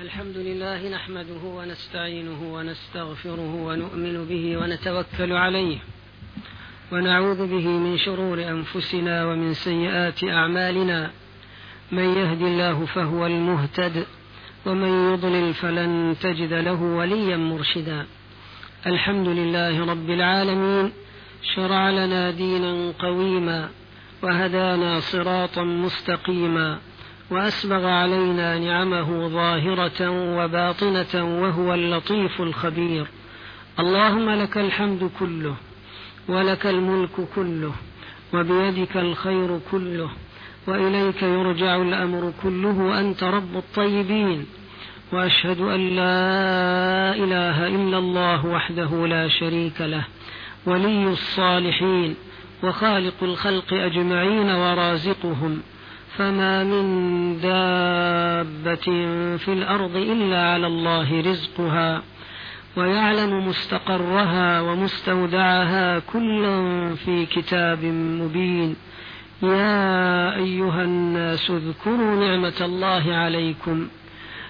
الحمد لله نحمده ونستعينه ونستغفره ونؤمن به ونتوكل عليه ونعوذ به من شرور أنفسنا ومن سيئات أعمالنا. من يهد الله فهو المهتد ومن يضلل فلن تجد له وليا مرشدا. الحمد لله رب العالمين. شرع لنا دينا قويما وهدانا صراطا مستقيما. وأسبغ علينا نعمه ظاهرة وباطنة وهو اللطيف الخبير. اللهم لك الحمد كله ولك الملك كله وبيدك الخير كله وإليك يرجع الأمر كله انت رب الطيبين. وأشهد أن لا إله إلا الله وحده لا شريك له ولي الصالحين وخالق الخلق أجمعين ورازقهم. فما من دابة في الأرض إلا على الله رزقها ويعلم مستقرها ومستودعها كلا في كتاب مبين. يا أيها الناس اذكروا نعمة الله عليكم.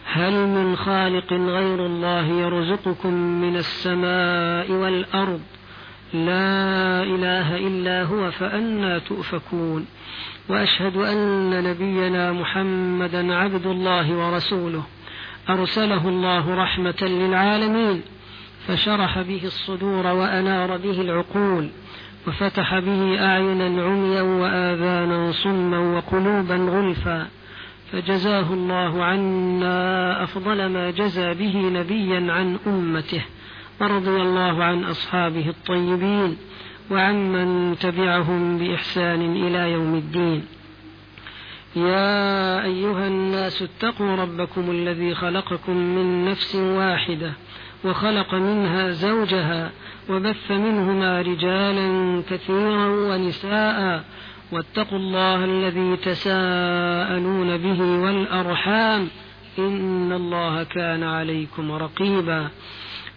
هل من خالق غير الله يرزقكم من السماء والأرض؟ لا إله إلا هو فانى تؤفكون وأشهد أن نبينا محمدا عبد الله ورسوله أرسله الله رحمة للعالمين فشرح به الصدور وأنار به العقول وفتح به اعينا عميا واذانا صما وقلوبا غلفا فجزاه الله عنا أفضل ما جزى به نبيا عن أمته. ورضي الله عن أصحابه الطيبين وعمن تبعهم بإحسان إلى يوم الدين. يا أيها الناس اتقوا ربكم الذي خلقكم من نفس واحدة وخلق منها زوجها وبث منهما رجالا كثيرا ونساء واتقوا الله الذي تساءلون به والأرحام إن الله كان عليكم رقيبا.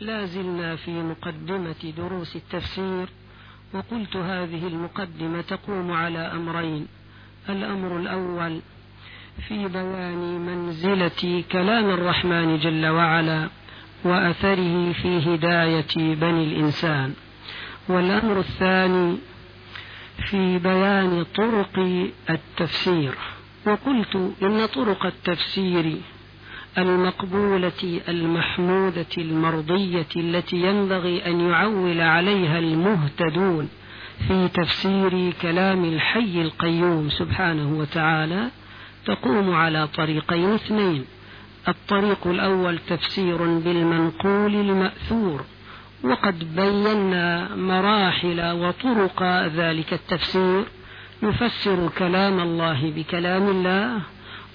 لا زلنا في مقدمة دروس التفسير وقلت هذه المقدمة تقوم على أمرين الأمر الأول في بيان منزلة كلام الرحمن جل وعلا وأثره في هداية بني الإنسان والأمر الثاني في بيان طرق التفسير وقلت إن طرق التفسير المقبولة المحمودة المرضية التي ينبغي أن يعول عليها المهتدون في تفسير كلام الحي القيوم سبحانه وتعالى تقوم على طريقين اثنين. الطريق الأول تفسير بالمنقول المأثور وقد بينا مراحل وطرق ذلك التفسير. نفسر كلام الله بكلام الله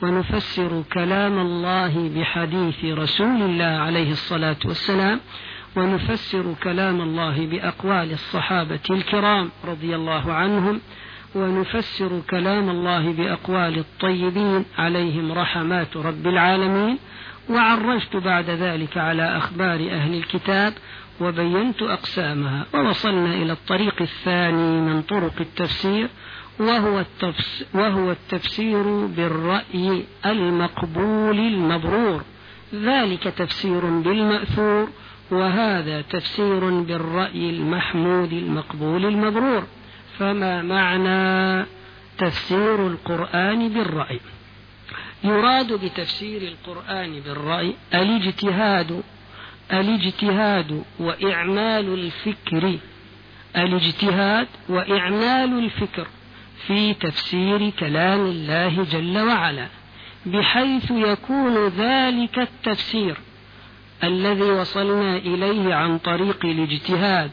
ونفسر كلام الله بحديث رسول الله عليه الصلاة والسلام ونفسر كلام الله بأقوال الصحابة الكرام رضي الله عنهم ونفسر كلام الله بأقوال الطيبين عليهم رحمات رب العالمين. وعرجت بعد ذلك على أخبار أهل الكتاب وبينت أقسامها ووصلنا إلى الطريق الثاني من طرق التفسير وهو وهو التفسير بالرأي المقبول المبرور. ذلك تفسير بالمأثور وهذا تفسير بالرأي المحمود المقبول المبرور. فما معنى تفسير القرآن بالرأي؟ يراد بتفسير القرآن بالرأي الاجتهاد الاجتهاد وإعمال الفكر الاجتهاد وإعمال الفكر. في تفسير كلام الله جل وعلا بحيث يكون ذلك التفسير الذي وصلنا إليه عن طريق الاجتهاد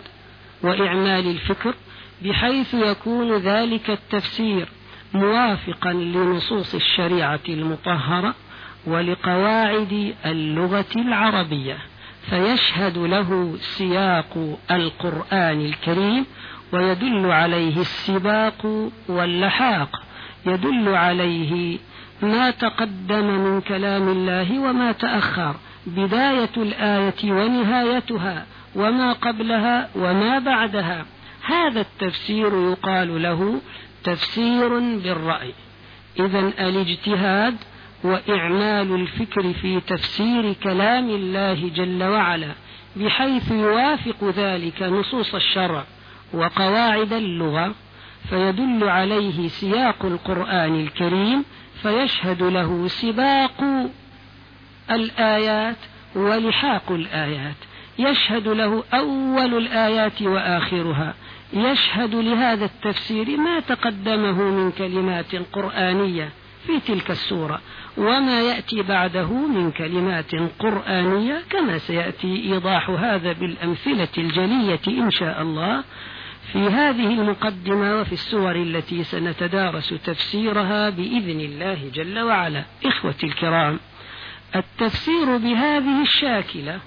وإعمال الفكر بحيث يكون ذلك التفسير موافقا لنصوص الشريعة المطهرة ولقواعد اللغة العربية. فيشهد له سياق القرآن الكريم ويدل عليه السباق واللحاق. يدل عليه ما تقدم من كلام الله وما تأخر. بداية الآية ونهايتها وما قبلها وما بعدها. هذا التفسير يقال له تفسير بالرأي. إذا الاجتهاد وإعمال الفكر في تفسير كلام الله جل وعلا بحيث يوافق ذلك نصوص الشرع. وقواعد اللغة فيدل عليه سياق القرآن الكريم فيشهد له سباق الآيات ولحاق الآيات. يشهد له أول الآيات وآخرها. يشهد لهذا التفسير ما تقدمه من كلمات قرآنية في تلك السورة وما يأتي بعده من كلمات قرآنية كما سيأتي إيضاح هذا بالأمثلة الجلية إن شاء الله. في هذه المقدمة وفي السور التي سنتدارس تفسيرها بإذن الله جل وعلا. إخوتي الكرام التفسير بهذه الشاكلة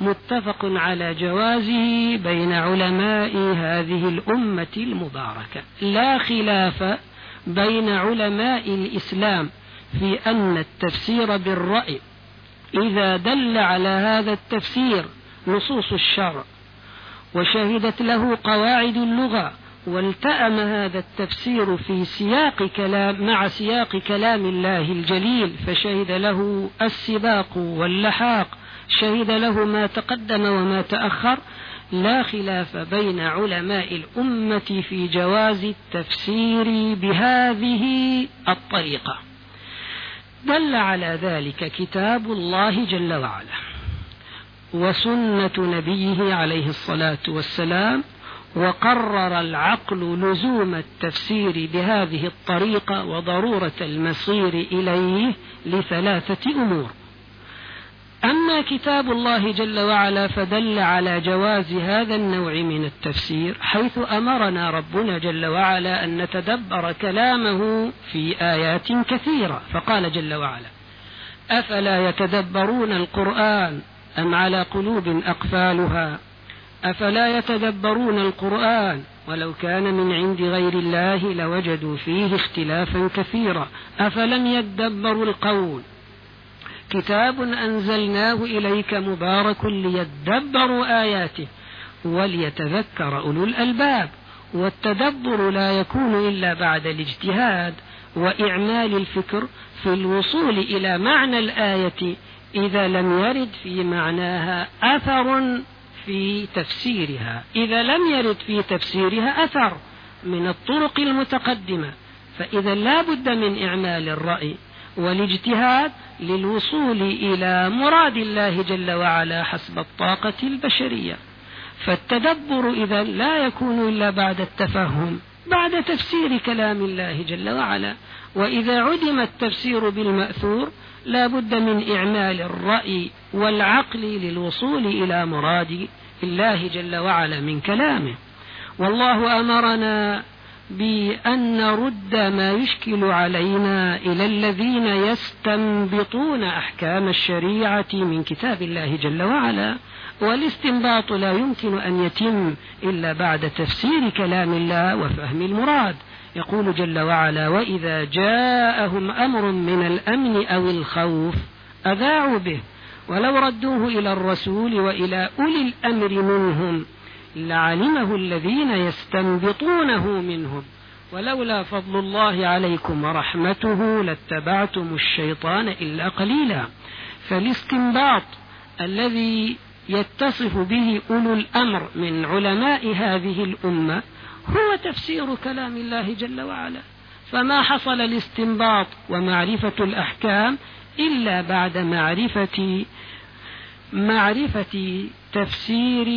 متفق على جوازه بين علماء هذه الأمة المباركة. لا خلاف بين علماء الإسلام في أن التفسير بالرأي إذا دل على هذا التفسير نصوص الشرع وشهدت له قواعد اللغة والتأم هذا التفسير في سياق كلام مع سياق كلام الله الجليل فشهد له السباق واللحاق شهد له ما تقدم وما تأخر لا خلاف بين علماء الأمة في جواز التفسير بهذه الطريقة. دل على ذلك كتاب الله جل وعلا. وسنة نبيه عليه الصلاة والسلام وقرر العقل لزوم التفسير بهذه الطريقة وضرورة المصير إليه لثلاثة أمور. أما كتاب الله جل وعلا فدل على جواز هذا النوع من التفسير حيث أمرنا ربنا جل وعلا أن نتدبر كلامه في آيات كثيرة فقال جل وعلا أفلا يتدبرون القرآن أم على قلوب أقفالها؟ أفلا يتدبرون القرآن؟ ولو كان من عند غير الله لوجدوا فيه اختلافا كثيرا. أفلم يدبروا القول؟ كتاب أنزلناه إليك مبارك ليدبروا آياته وليتذكر أولو الألباب. والتدبر لا يكون إلا بعد الاجتهاد وإعمال الفكر في الوصول إلى معنى الآية إذا لم يرد في معناها أثر في تفسيرها. إذا لم يرد في تفسيرها أثر من الطرق المتقدمة. فإذا لا بد من إعمال الرأي والاجتهاد للوصول إلى مراد الله جل وعلا حسب الطاقة البشرية. فالتدبر إذا لا يكون إلا بعد التفهم بعد تفسير كلام الله جل وعلا. وإذا عدم التفسير بالمأثور لا بد من إعمال الرأي والعقل للوصول إلى مراد الله جل وعلا من كلامه. والله أمرنا بأن نرد ما يشكل علينا إلى الذين يستنبطون أحكام الشريعة من كتاب الله جل وعلا والاستنباط لا يمكن أن يتم إلا بعد تفسير كلام الله وفهم المراد. يقول جل وعلا وإذا جاءهم أمر من الأمن أو الخوف أذاعوا به. ولو ردوه إلى الرسول وإلى أولي الأمر منهم لعلمه الذين يستنبطونه منهم. ولولا فضل الله عليكم ورحمته لاتبعتم الشيطان إلا قليلا. فالاستنباط الذي يتصف به أولو الأمر من علماء هذه الأمة هو تفسير كلام الله جل وعلا. فما حصل الاستنباط ومعرفة الأحكام إلا بعد معرفة معرفة تفسير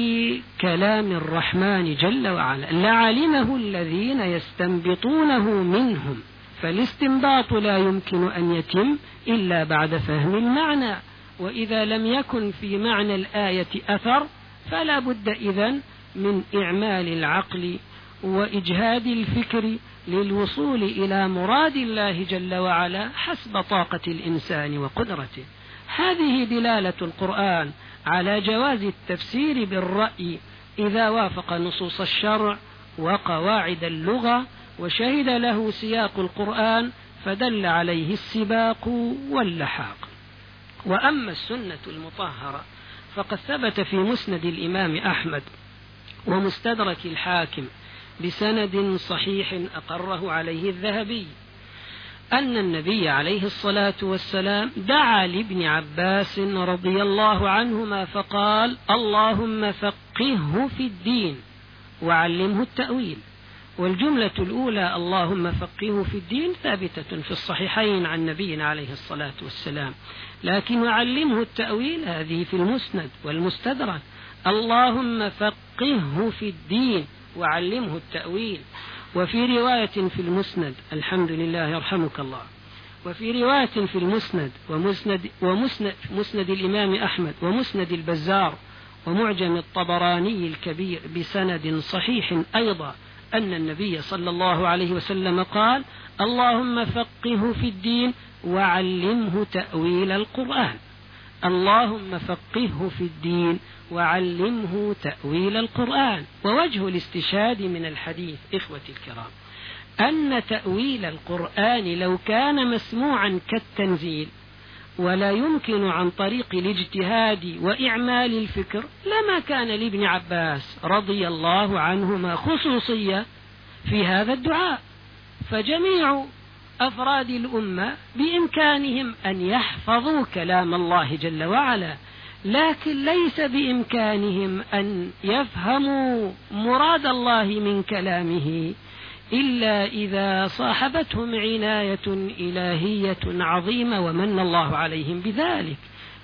كلام الرحمن جل وعلا. لعلمه الذين يستنبطونه منهم. فالاستنباط لا يمكن أن يتم إلا بعد فهم المعنى. وإذا لم يكن في معنى الآية أثر فلا بد إذن من إعمال العقل وإجهاد الفكر للوصول إلى مراد الله جل وعلا حسب طاقة الإنسان وقدرته. هذه دلالة القرآن على جواز التفسير بالرأي إذا وافق نصوص الشرع وقواعد اللغة وشهد له سياق القرآن فدل عليه السباق واللحاق. وأما السنة المطهرة فقد ثبت في مسند الإمام أحمد ومستدرك الحاكم بسند صحيح أقره عليه الذهبي أن النبي عليه الصلاة والسلام دعا لابن عباس رضي الله عنهما فقال اللهم فقهه في الدين وعلمه التأويل والجملة الأولى اللهم فقهه في الدين ثابتة في الصحيحين عن نبينا عليه الصلاة والسلام لكن وعلمه التأويل هذه في المسند والمستدرك اللهم فقهه في الدين وعلمه التأويل. وفي رواية في المسند الحمد لله يرحمك الله. وفي رواية في المسند ومسند, ومسند مسند الإمام أحمد ومسند البزار ومعجم الطبراني الكبير بسند صحيح أيضا أن النبي صلى الله عليه وسلم قال اللهم فقهه في الدين وعلمه تأويل القرآن. اللهم فقهه في الدين وعلمه تأويل القرآن. ووجه الاستشهاد من الحديث إخوتي الكرام أن تأويل القرآن لو كان مسموعا كالتنزيل ولا يمكن عن طريق الاجتهاد وإعمال الفكر لما كان لابن عباس رضي الله عنهما خصوصية في هذا الدعاء. فجميع أفراد الأمة بإمكانهم أن يحفظوا كلام الله جل وعلا لكن ليس بإمكانهم أن يفهموا مراد الله من كلامه إلا إذا صاحبتهم عناية إلهية عظيمة ومن الله عليهم بذلك.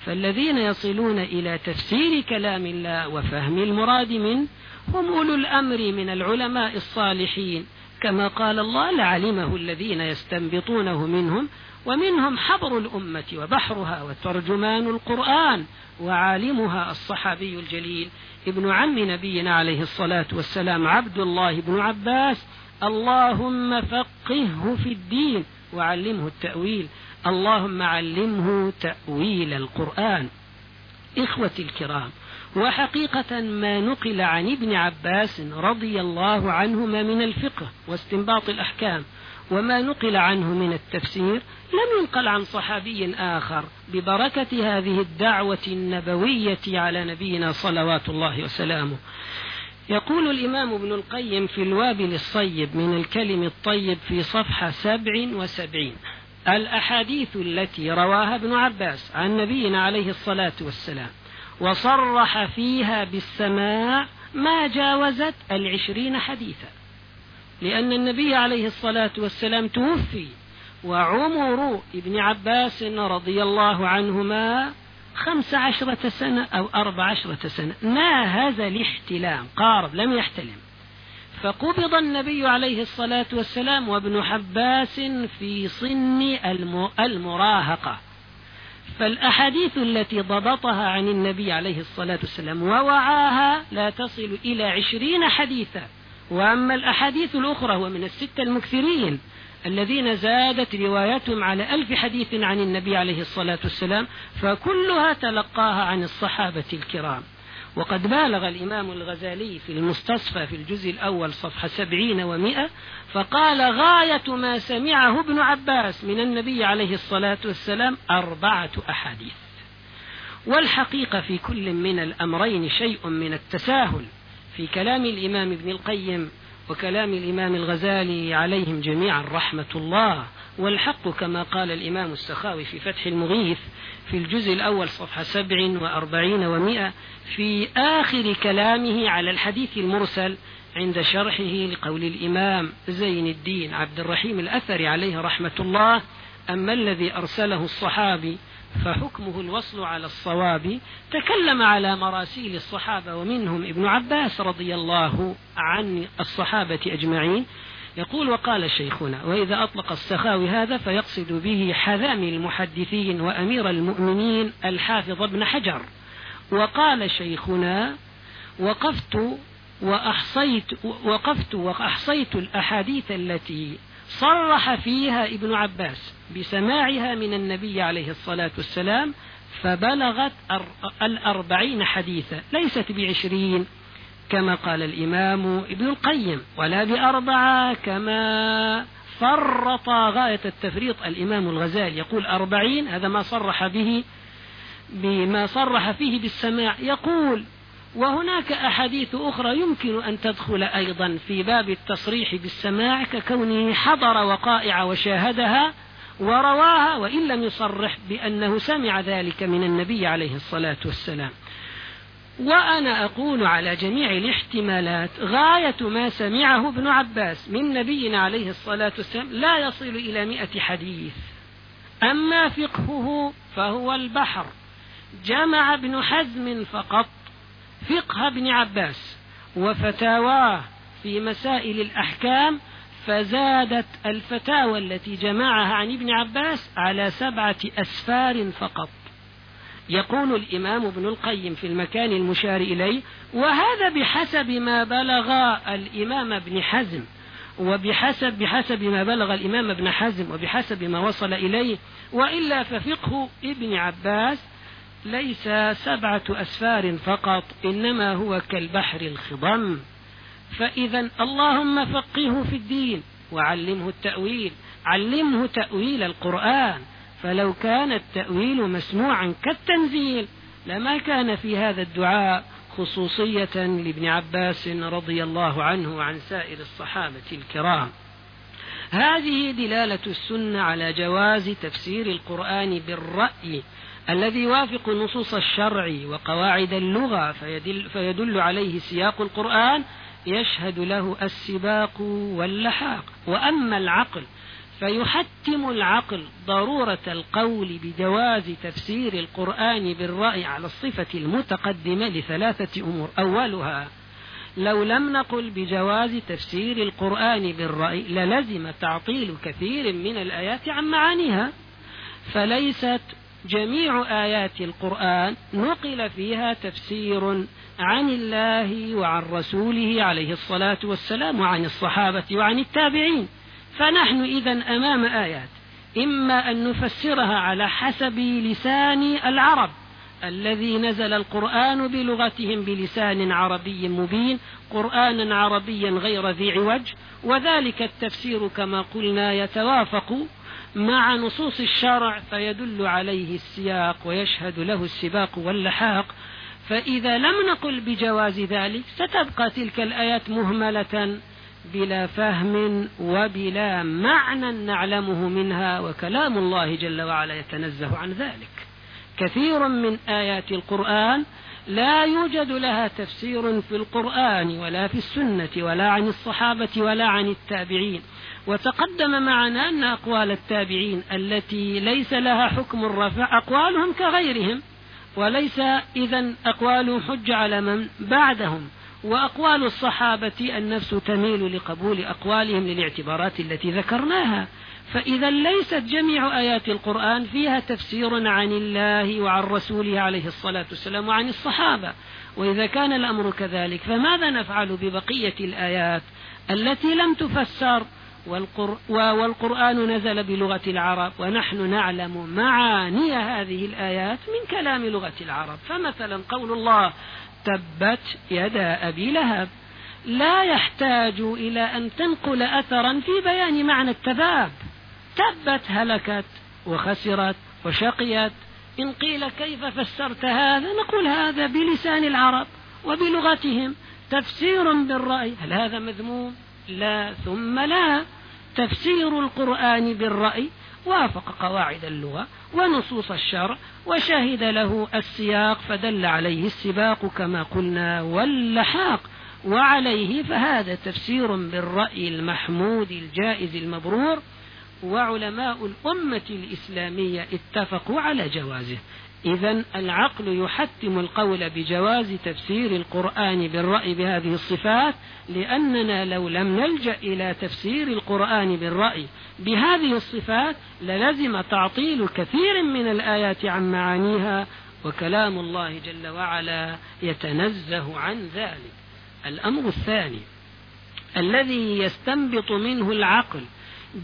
فالذين يصلون إلى تفسير كلام الله وفهم المراد منه هم أولو الأمر من العلماء الصالحين. كما قال الله لعلمه الذين يستنبطونه منهم ومنهم حبر الأمة وبحرها وترجمان القرآن وعالمها الصحابي الجليل ابن عم نبينا عليه الصلاة والسلام عبد الله بن عباس. اللهم فقهه في الدين وعلمه التأويل. اللهم علمه تأويل القرآن. إخوتي الكرام وحقيقة ما نقل عن ابن عباس رضي الله عنهما من الفقه واستنباط الأحكام وما نقل عنه من التفسير لم ينقل عن صحابي آخر ببركة هذه الدعوة النبوية على نبينا صلوات الله وسلامه. يقول الإمام ابن القيم في الوابل الصيب من الكلم الطيب في صفحة سبع وسبعين الأحاديث التي رواها ابن عباس عن نبينا عليه الصلاة والسلام. وصرح فيها بالسماع ما جاوزت العشرين حديثا. لأن النبي عليه الصلاة والسلام توفي وعمر ابن عباس رضي الله عنهما خمس عشرة سنة أو أربع عشرة سنة. ناهز الاحتلام؟ قارب لم يحتلم. فقبض النبي عليه الصلاة والسلام وابن حباس في صن المراهقة. فالأحاديث التي ضبطها عن النبي عليه الصلاة والسلام ووعاها لا تصل إلى عشرين حديثا. وأما الأحاديث الأخرى ومن الستة المكثرين الذين زادت رواياتهم على ألف حديث عن النبي عليه الصلاة والسلام فكلها تلقاها عن الصحابة الكرام. وقد بالغ الإمام الغزالي في المستصفى في الجزء الأول صفحة سبعين ومائة فقال غاية ما سمعه ابن عباس من النبي عليه الصلاة والسلام أربعة أحاديث. والحقيقة في كل من الأمرين شيء من التساهل في كلام الإمام ابن القيم وكلام الإمام الغزالي عليهم جميعا رحمة الله. والحق كما قال الإمام السخاوي في فتح المغيث في الجزء الأول صفحة سبع وأربعين ومائة في آخر كلامه على الحديث المرسل عند شرحه لقول الإمام زين الدين عبد الرحيم الأثري عليه رحمة الله أما الذي أرسله الصحابي فحكمه الوصل على الصواب تكلم على مراسيل الصحابة ومنهم ابن عباس رضي الله عن الصحابة أجمعين يقول وقال شيخنا وإذا أطلق السخاوي هذا فيقصد به حذامي المحدثين وأمير المؤمنين الحافظ ابن حجر. وقال شيخنا وقفت وأحصيت وقفت وأحصيت الأحاديث التي صرح فيها ابن عباس بسماعها من النبي عليه الصلاة والسلام فبلغت الأربعين حديثا ليست بعشرين. كما قال الإمام ابن القيم ولا بأربعة كما فرط غاية التفريط الإمام الغزالي. يقول أربعين هذا ما صرح به بما صرح فيه بالسماع. يقول وهناك أحاديث أخرى يمكن أن تدخل أيضا في باب التصريح بالسماع ككونه حضر وقائع وشاهدها ورواها وإن لم يصرح بأنه سمع ذلك من النبي عليه الصلاة والسلام. وأنا أقول على جميع الاحتمالات غاية ما سمعه ابن عباس من نبينا عليه الصلاة والسلام لا يصل إلى مئة حديث. أما فقهه فهو البحر. جمع ابن حزم فقط فقه ابن عباس وفتاواه في مسائل الأحكام فزادت الفتاوى التي جمعها عن ابن عباس على سبعة أسفار فقط. يقول الإمام ابن القيم في المكان المشار إليه وهذا بحسب ما بلغ الإمام ابن حزم وبحسب بحسب ما بلغ الإمام ابن حزم وبحسب ما وصل إليه وإلا ففقه ابن عباس ليس سبعة أسفار فقط إنما هو كالبحر الخضم. فإذا اللهم فقهه في الدين وعلمه التأويل علمه تأويل القرآن فلو كان التأويل مسموعا كالتنزيل لما كان في هذا الدعاء خصوصية لابن عباس رضي الله عنه وعن سائر الصحابة الكرام. هذه دلالة السنة على جواز تفسير القرآن بالرأي الذي يوافق نصوص الشرع وقواعد اللغة فيدل, فيدل عليه سياق القرآن يشهد له السباق واللحاق. وأما العقل فيحتم العقل ضرورة القول بجواز تفسير القرآن بالرأي على الصفة المتقدمة لثلاثة أمور. أولها لو لم نقل بجواز تفسير القرآن بالرأي للزم تعطيل كثير من الآيات عن معانيها. فليست جميع آيات القرآن نقل فيها تفسير عن الله وعن رسوله عليه الصلاة والسلام وعن الصحابة وعن التابعين. فنحن إذا أمام آيات إما أن نفسرها على حسب لسان العرب الذي نزل القرآن بلغتهم بلسان عربي مبين قرآنا عربيا غير ذي عوج وذلك التفسير كما قلنا يتوافق مع نصوص الشرع فيدل عليه السياق ويشهد له السباق واللحاق. فإذا لم نقل بجواز ذلك ستبقى تلك الآيات مهملة بلا فهم وبلا معنى نعلمه منها وكلام الله جل وعلا يتنزه عن ذلك. كثير من آيات القرآن لا يوجد لها تفسير في القرآن ولا في السنة ولا عن الصحابة ولا عن التابعين. وتقدم معنا أن أقوال التابعين التي ليس لها حكم الرفع أقوالهم كغيرهم وليس إذا أقوالهم حج على من بعدهم. وأقوال الصحابة النفس تميل لقبول أقوالهم للاعتبارات التي ذكرناها. فإذا ليست جميع آيات القرآن فيها تفسير عن الله وعن رسوله عليه الصلاة والسلام وعن الصحابة. وإذا كان الأمر كذلك فماذا نفعل ببقية الآيات التي لم تفسر؟ والقرآن نزل بلغة العرب ونحن نعلم معاني هذه الآيات من كلام لغة العرب. فمثلا قول الله تبت يدا أبي لهب. لا يحتاج إلى أن تنقل أثرا في بيان معنى التباب تبت هلكت وخسرت وشقيت. إن قيل كيف فسرت هذا؟ نقول هذا بلسان العرب وبلغتهم. تفسير بالرأي. هل هذا مذموم؟ لا. ثم لا. تفسير القرآن بالرأي. وافق قواعد اللغة ونصوص الشرع وشهد له السياق فدل عليه السباق كما قلنا واللحاق وعليه فهذا تفسير بالرأي المحمود الجائز المبرور وعلماء الأمة الإسلامية اتفقوا على جوازه إذا العقل يحتم القول بجواز تفسير القرآن بالرأي بهذه الصفات لأننا لو لم نلجأ إلى تفسير القرآن بالرأي بهذه الصفات للزم تعطيل كثير من الآيات عن معانيها وكلام الله جل وعلا يتنزه عن ذلك. الأمر الثاني الذي يستنبط منه العقل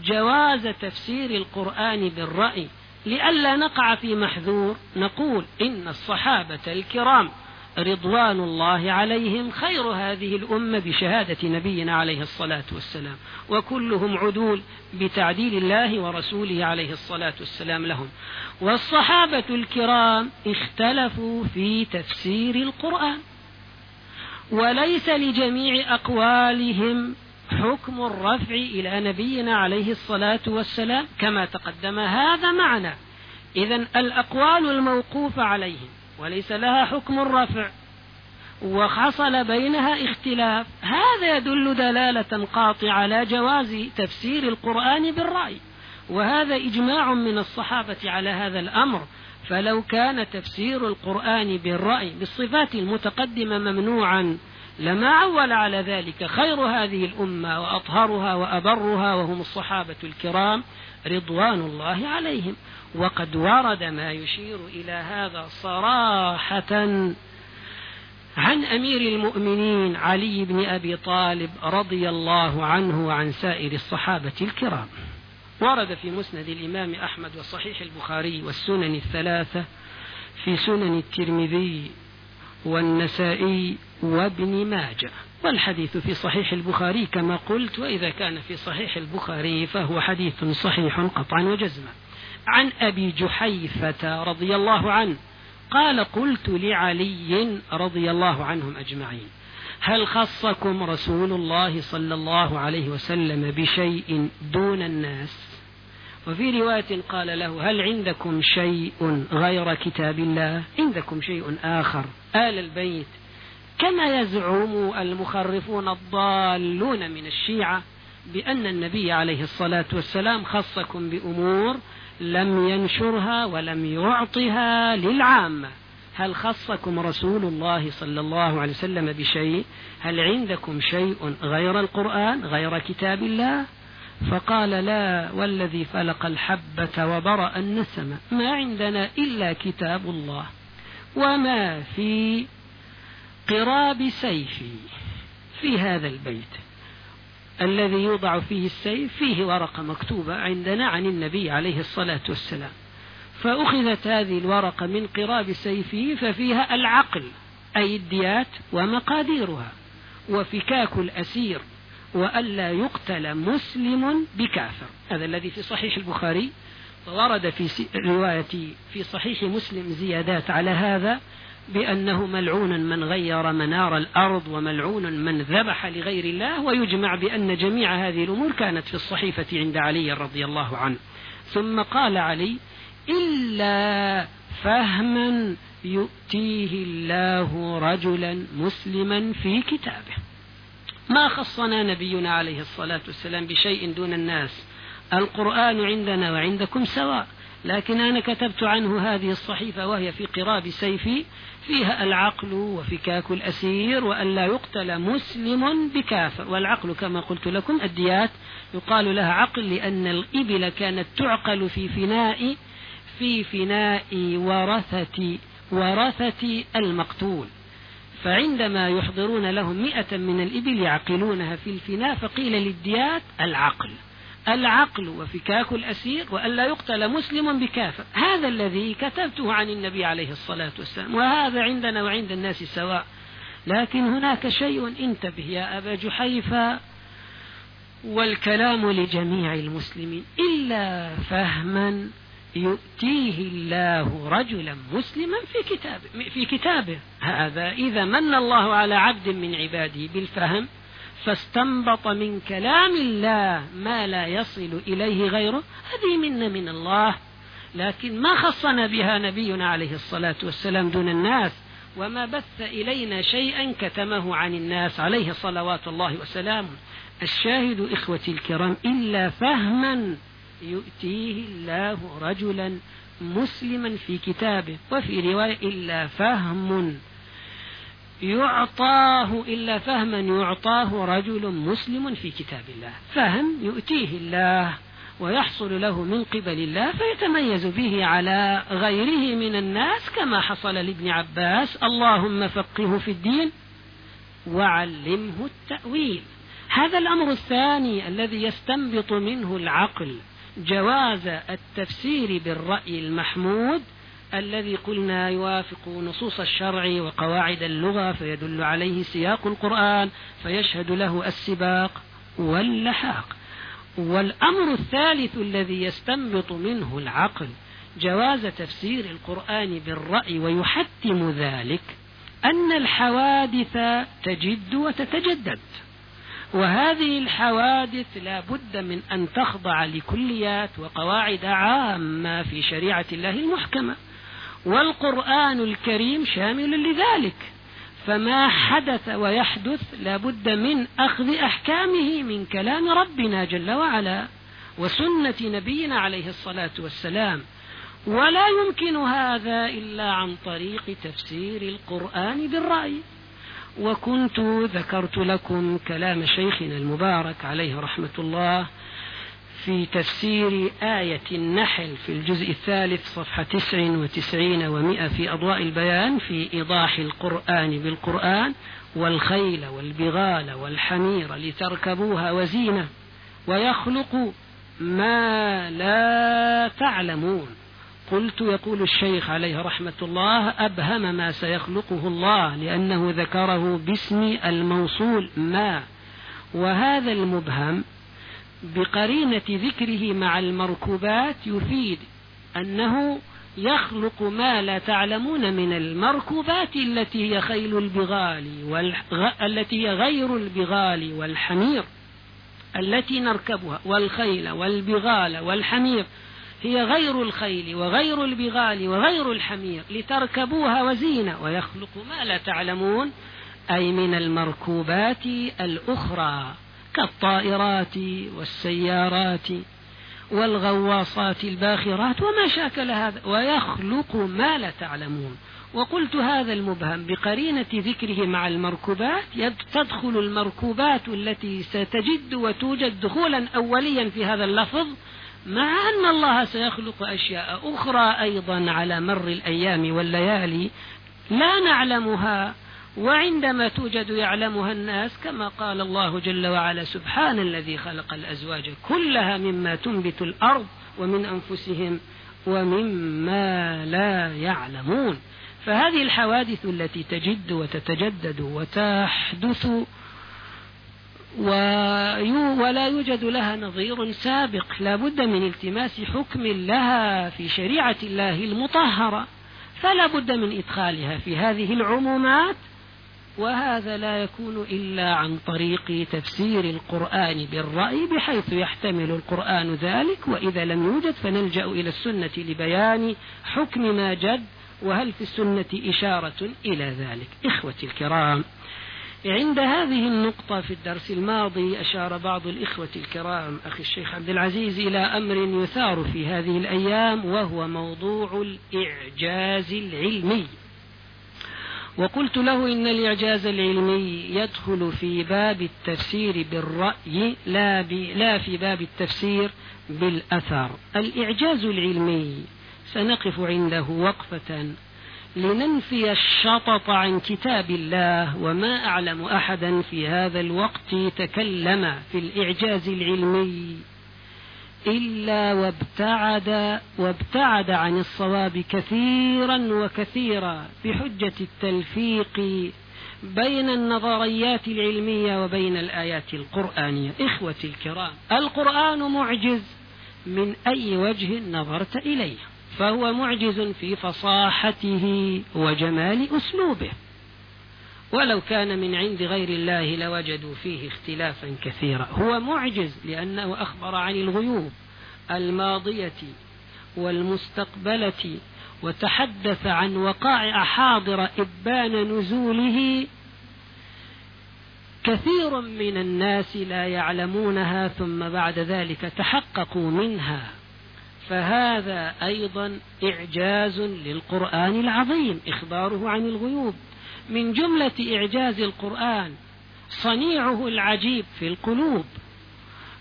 جواز تفسير القرآن بالرأي لئلا نقع في محذور نقول إن الصحابة الكرام رضوان الله عليهم خير هذه الأمة بشهادة نبينا عليه الصلاة والسلام وكلهم عدول بتعديل الله ورسوله عليه الصلاة والسلام لهم. والصحابة الكرام اختلفوا في تفسير القرآن وليس لجميع أقوالهم حكم الرفع إلى نبينا عليه الصلاة والسلام كما تقدم هذا معنا. إذا الأقوال الموقوفة عليهم وليس لها حكم الرفع وحصل بينها اختلاف هذا يدل دلالة قاطعة على جواز تفسير القرآن بالرأي وهذا إجماع من الصحابة على هذا الأمر فلو كان تفسير القرآن بالرأي بالصفات المتقدمة ممنوعا لما عول على ذلك خير هذه الأمة وأطهرها وأبرها وهم الصحابة الكرام رضوان الله عليهم. وقد ورد ما يشير إلى هذا صراحة عن أمير المؤمنين علي بن أبي طالب رضي الله عنه وعن سائر الصحابة الكرام. ورد في مسند الإمام أحمد وصحيح البخاري والسنن الثلاثة في سنن الترمذي والنسائي وابن ماجه. والحديث في صحيح البخاري كما قلت وإذا كان في صحيح البخاري فهو حديث صحيح قطعا وجزما. عن أبي جحيفة رضي الله عنه قال قلت لعلي رضي الله عنهم أجمعين هل خصكم رسول الله صلى الله عليه وسلم بشيء دون الناس؟ وفي رواية قال له هل عندكم شيء غير كتاب الله؟ عندكم شيء آخر آل البيت. كما يزعم المخرفون الضالون من الشيعة بأن النبي عليه الصلاة والسلام خصكم بأمور لم ينشرها ولم يعطها للعامة. هل خصكم رسول الله صلى الله عليه وسلم بشيء؟ هل عندكم شيء غير القرآن غير كتاب الله؟ فقال لا والذي فلق الحبة وبرأ النسمة ما عندنا إلا كتاب الله وما في قراب سيفي في هذا البيت الذي يوضع فيه السيف فيه ورقة مكتوبة عندنا عن النبي عليه الصلاة والسلام فأخذت هذه الورقة من قراب سيفه ففيها العقل أي الديات ومقاديرها وفكاك الأسير وألا يقتل مسلم بكافر. هذا الذي في صحيح البخاري ورد في رواية في صحيح مسلم زيادات على هذا بأنه ملعون من غير منار الأرض وملعون من ذبح لغير الله ويجمع بأن جميع هذه الأمور كانت في الصحيفة عند علي رضي الله عنه. ثم قال علي إلا فهما يؤتيه الله رجلا مسلما في كتابه. ما خصنا نبينا عليه الصلاة والسلام بشيء دون الناس. القرآن عندنا وعندكم سواء لكن أنا كتبت عنه هذه الصحيفة وهي في قراب سيفي فيها العقل وفكاك الأسير وأن لا يقتل مسلم بكافر. والعقل كما قلت لكم الديات يقال لها عقل لأن الإبل كانت تعقل في فناء في فناء ورثة ورثة المقتول. فعندما يحضرون لهم مئة من الإبل يعقلونها في الفناء فقيل للديات العقل. العقل وفكاك الأسير وألا يقتل مسلم بكافر. هذا الذي كتبته عن النبي عليه الصلاة والسلام وهذا عندنا وعند الناس سواء. لكن هناك شيء انتبه يا أبا جحيفة والكلام لجميع المسلمين. إلا فهما يؤتيه الله رجلا مسلما في كتابه في كتابه. هذا إذا من الله على عبد من عباده بالفهم فاستنبط من كلام الله ما لا يصل إليه غيره. هذه منا من الله. لكن ما خصنا بها نبينا عليه الصلاة والسلام دون الناس وما بث إلينا شيئا كتمه عن الناس عليه صلوات الله وسلامه الشاهد إخوتي الكرام إلا فهما يؤتيه الله رجلا مسلما في كتابه وفي رواية إلا فهم. يعطاه إلا فهما يعطاه رجل مسلم في كتاب الله. فهم يؤتيه الله ويحصل له من قبل الله فيتميز به على غيره من الناس كما حصل لابن عباس. اللهم فقهه في الدين وعلمه التأويل. هذا الأمر الثاني الذي يستنبط منه العقل. جواز التفسير بالرأي المحمود الذي قلنا يوافق نصوص الشرع وقواعد اللغة فيدل عليه سياق القرآن فيشهد له السباق واللحاق. والأمر الثالث الذي يستنبط منه العقل جواز تفسير القرآن بالرأي ويحتم ذلك أن الحوادث تجد وتتجدد. وهذه الحوادث لا بد من أن تخضع لكليات وقواعد عامة في شريعة الله المحكمة. والقرآن الكريم شامل لذلك. فما حدث ويحدث لا بد من أخذ أحكامه من كلام ربنا جل وعلا وسنة نبينا عليه الصلاة والسلام. ولا يمكن هذا إلا عن طريق تفسير القرآن بالرأي. وكنت ذكرت لكم كلام شيخنا المبارك عليه رحمة الله في تفسير آية النحل في الجزء الثالث صفحة تسع وتسعين ومئة في أضواء البيان في إيضاح القرآن بالقرآن والخيل والبغال والحمير لتركبوها وزينة ويخلق ما لا تعلمون. قلت يقول الشيخ عليه رحمة الله أبهم ما سيخلقه الله لأنه ذكره باسم الموصول ما. وهذا المبهم بقرينة ذكره مع المركوبات يفيد أنه يخلق ما لا تعلمون من المركوبات التي هي خيل البغال والغ... التي هي غير البغال والحمير التي نركبها والخيل والبغال والحمير. هي غير الخيل وغير البغال وغير الحمير لتركبوها وزينة. ويخلق ما لا تعلمون أي من المركوبات الأخرى كالطائرات والسيارات والغواصات الباخرات وما شاكل هذا. ويخلق ما لا تعلمون. وقلت هذا المبهم بقرينة ذكره مع المركوبات. تدخل المركوبات التي ستجد وتوجد دخولا أوليا في هذا اللفظ. مع أن الله سيخلق أشياء أخرى أيضا على مر الأيام والليالي لا نعلمها وعندما توجد يعلمها الناس كما قال الله جل وعلا سبحان الذي خلق الأزواج كلها مما تنبت الأرض ومن أنفسهم ومما لا يعلمون. فهذه الحوادث التي تجد وتتجدد وتحدث ولا يوجد لها نظير سابق. لا بد من التماس حكم لها في شريعة الله المطهرة. فلا بد من إدخالها في هذه العمومات. وهذا لا يكون إلا عن طريق تفسير القرآن بالرأي بحيث يحتمل القرآن ذلك. وإذا لم يوجد فنلجأ إلى السنة لبيان حكم ما جد. وهل في السنة إشارة إلى ذلك؟ إخوتي الكرام عند هذه النقطة في الدرس الماضي أشار بعض الإخوة الكرام أخي الشيخ عبد العزيز إلى أمر يثار في هذه الأيام وهو موضوع الإعجاز العلمي. وقلت له إن الإعجاز العلمي يدخل في باب التفسير بالرأي لا, لا في باب التفسير بالأثر. الإعجاز العلمي سنقف عنده وقفة. لننفي الشطط عن كتاب الله وما أعلم أحدا في هذا الوقت تكلم في الإعجاز العلمي إلا وابتعد وابتعد عن الصواب كثيرا وكثيرا بحجة التلفيق بين النظريات العلمية وبين الآيات القرآنية. إخوتي الكرام القرآن معجز من أي وجه نظرت إليه. فهو معجز في فصاحته وجمال أسلوبه. ولو كان من عند غير الله لوجدوا فيه اختلافا كثيرا. هو معجز لأنه أخبر عن الغيوب الماضية والمستقبلة وتحدث عن وقائع حاضرة إبان نزوله. كثير من الناس لا يعلمونها ثم بعد ذلك تحققوا منها. فهذا أيضا إعجاز للقرآن العظيم إخباره عن الغيوب. من جملة إعجاز القرآن صنيعه العجيب في القلوب.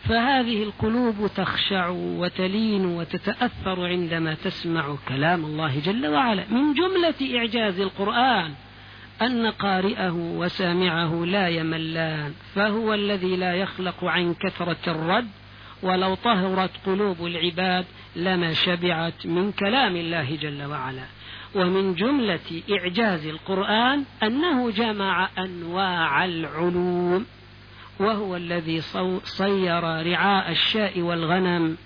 فهذه القلوب تخشع وتلين وتتأثر عندما تسمع كلام الله جل وعلا. من جملة إعجاز القرآن أن قارئه وسامعه لا يملان. فهو الذي لا يخلق عن كثرة الرد ولو طهرت قلوب العباد لما شبعت من كلام الله جل وعلا. ومن جملة إعجاز القرآن أنه جمع أنواع العلوم وهو الذي صير رعاء الشاء والغنم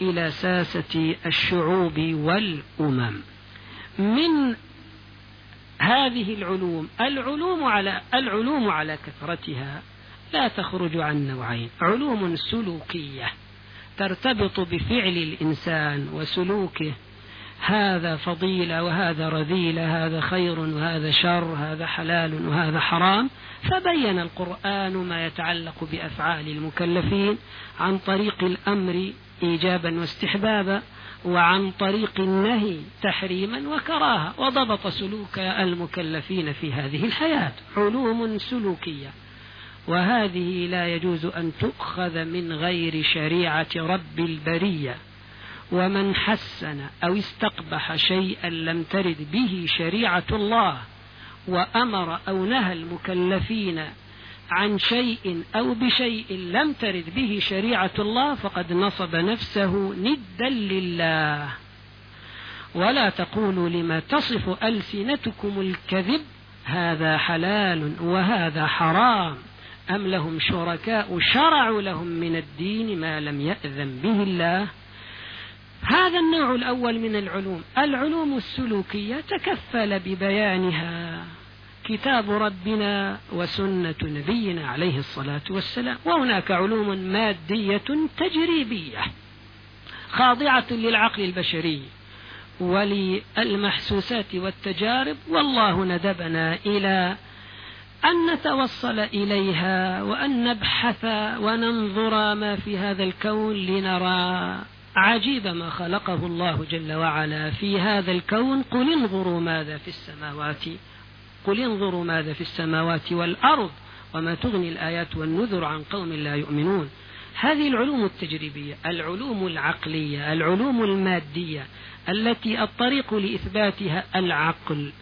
إلى ساسة الشعوب والأمم. من هذه العلوم العلوم على العلوم على كثرتها لا تخرج عن نوعين علوم سلوكية ترتبط بفعل الإنسان وسلوكه. هذا فضيلة وهذا رذيلة هذا خير وهذا شر هذا حلال وهذا حرام. فبين القرآن ما يتعلق بأفعال المكلفين عن طريق الأمر إيجابا واستحبابا وعن طريق النهي تحريما وكراهة وضبط سلوك المكلفين في هذه الحياة. علوم سلوكية. وهذه لا يجوز أن تؤخذ من غير شريعة رب البرية. ومن حسن أو استقبح شيئا لم ترد به شريعة الله وأمر أو نهى المكلفين عن شيء أو بشيء لم ترد به شريعة الله فقد نصب نفسه ندا لله. ولا تقولوا لما تصف ألسنتكم الكذب هذا حلال وهذا حرام. أم لهم شركاء شرعوا لهم من الدين ما لم يأذن به الله؟ هذا النوع الأول من العلوم. العلوم السلوكية تكفل ببيانها. كتاب ربنا وسنة نبينا عليه الصلاة والسلام. وهناك علوم مادية تجريبية خاضعة للعقل البشري وللمحسوسات والتجارب. والله ندبنا إلى أن نتوصل إليها وأن نبحث وننظر ما في هذا الكون لنرى. عجيب ما خلقه الله جل وعلا في هذا الكون. قل انظروا ماذا في السماوات قل انظروا ماذا في السماوات والأرض وما تغني الآيات والنذر عن قوم لا يؤمنون. هذه العلوم التجريبية العلوم العقلية العلوم المادية التي الطريق لإثباتها العقل.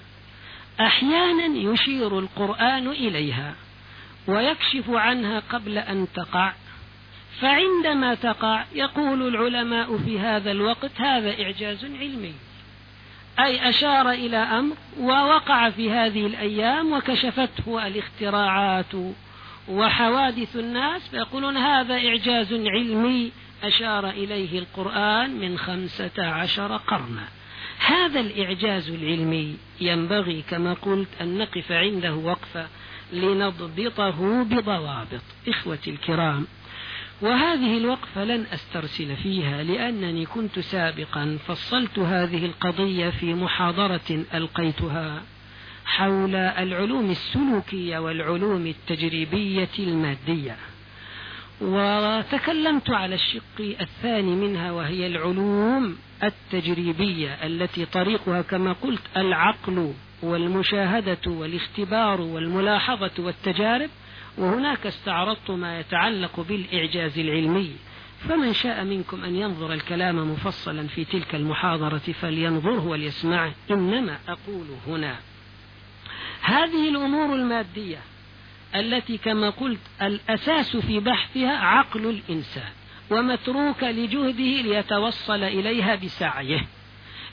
أحيانا يشير القرآن إليها ويكشف عنها قبل أن تقع فعندما تقع يقول العلماء في هذا الوقت هذا إعجاز علمي. أي أشار إلى أمر ووقع في هذه الأيام وكشفته الاختراعات وحوادث الناس فيقولون هذا إعجاز علمي أشار إليه القرآن من خمسة عشر قرنا. هذا الإعجاز العلمي ينبغي كما قلت أن نقف عنده وقفة لنضبطه بضوابط إخوتي الكرام. وهذه الوقفة لن أسترسل فيها لأنني كنت سابقا فصلت هذه القضية في محاضرة ألقيتها حول العلوم السلوكية والعلوم التجريبية المادية. وتكلمت على الشق الثاني منها وهي العلوم التجريبية التي طريقها كما قلت العقل والمشاهدة والاختبار والملاحظة والتجارب وهناك استعرضت ما يتعلق بالإعجاز العلمي. فمن شاء منكم أن ينظر الكلام مفصلا في تلك المحاضرة فلينظره وليسمعه إنما أقول هنا هذه الأمور المادية التي كما قلت الأساس في بحثها عقل الإنسان. ومتروك لجهده ليتوصل إليها بسعيه.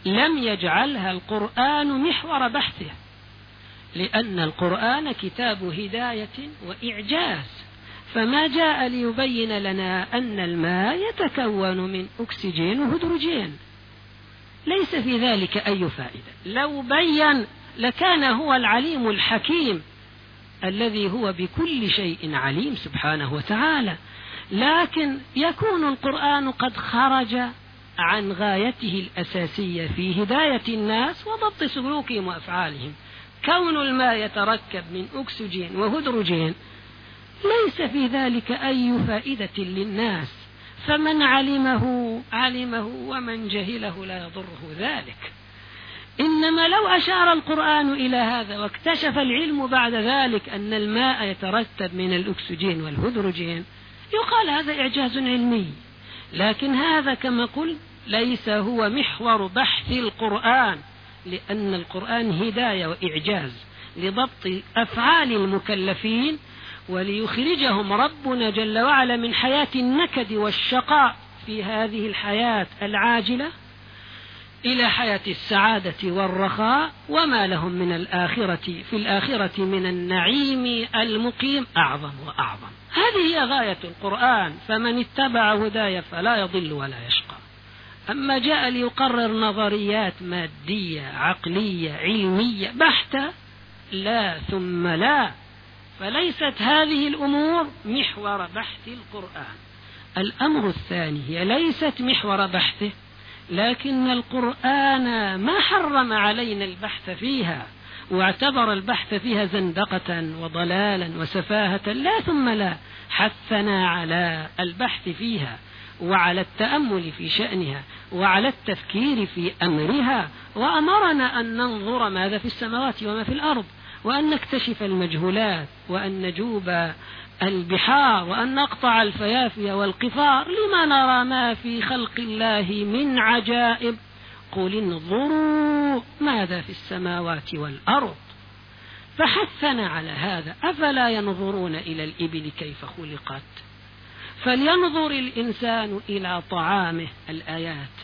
لم يجعلها القرآن محور بحثه لأن القرآن كتاب هداية وإعجاز. فما جاء ليبين لنا أن الماء يتكون من أكسجين وهيدروجين. ليس في ذلك أي فائدة. لو بين لكان هو العليم الحكيم الذي هو بكل شيء عليم سبحانه وتعالى. لكن يكون القرآن قد خرج عن غايته الأساسية في هداية الناس وضبط سلوكهم وأفعالهم. كون الماء يتركب من أكسجين وهيدروجين ليس في ذلك أي فائدة للناس. فمن علمه علمه ومن جهله لا يضره ذلك. إنما لو أشار القرآن إلى هذا واكتشف العلم بعد ذلك أن الماء يترتب من الأكسجين والهيدروجين يقال هذا إعجاز علمي. لكن هذا كما قلت ليس هو محور بحث القرآن لأن القرآن هداية وإعجاز لضبط أفعال المكلفين وليخرجهم ربنا جل وعلا من حياة النكد والشقاء في هذه الحياة العاجلة إلى حياة السعادة والرخاء وما لهم من الآخرة في الآخرة من النعيم المقيم أعظم وأعظم. هذه هي غاية القرآن فمن اتبع هداي فلا يضل ولا يشقى. أما جاء ليقرر نظريات مادية عقلية علمية بحتة لا ثم لا. فليست هذه الأمور محور بحث القرآن. الأمر الثاني هي ليست محور بحثه لكن القرآن ما حرم علينا البحث فيها. واعتبر البحث فيها زندقة وضلالا وسفاهة لا ثم لا حثنا على البحث فيها وعلى التأمل في شأنها وعلى التفكير في أمرها وأمرنا أن ننظر ماذا في السماوات وما في الأرض وأن نكتشف المجهولات وأن نجوب البحار وأن نقطع الفيافي والقفار لما نرى ما في خلق الله من عجائب. قل انظروا ماذا في السماوات والأرض؟ فحثنا على هذا أفلا ينظرون إلى الإبل كيف خلقت؟ فلينظر الإنسان إلى طعامه الآيات.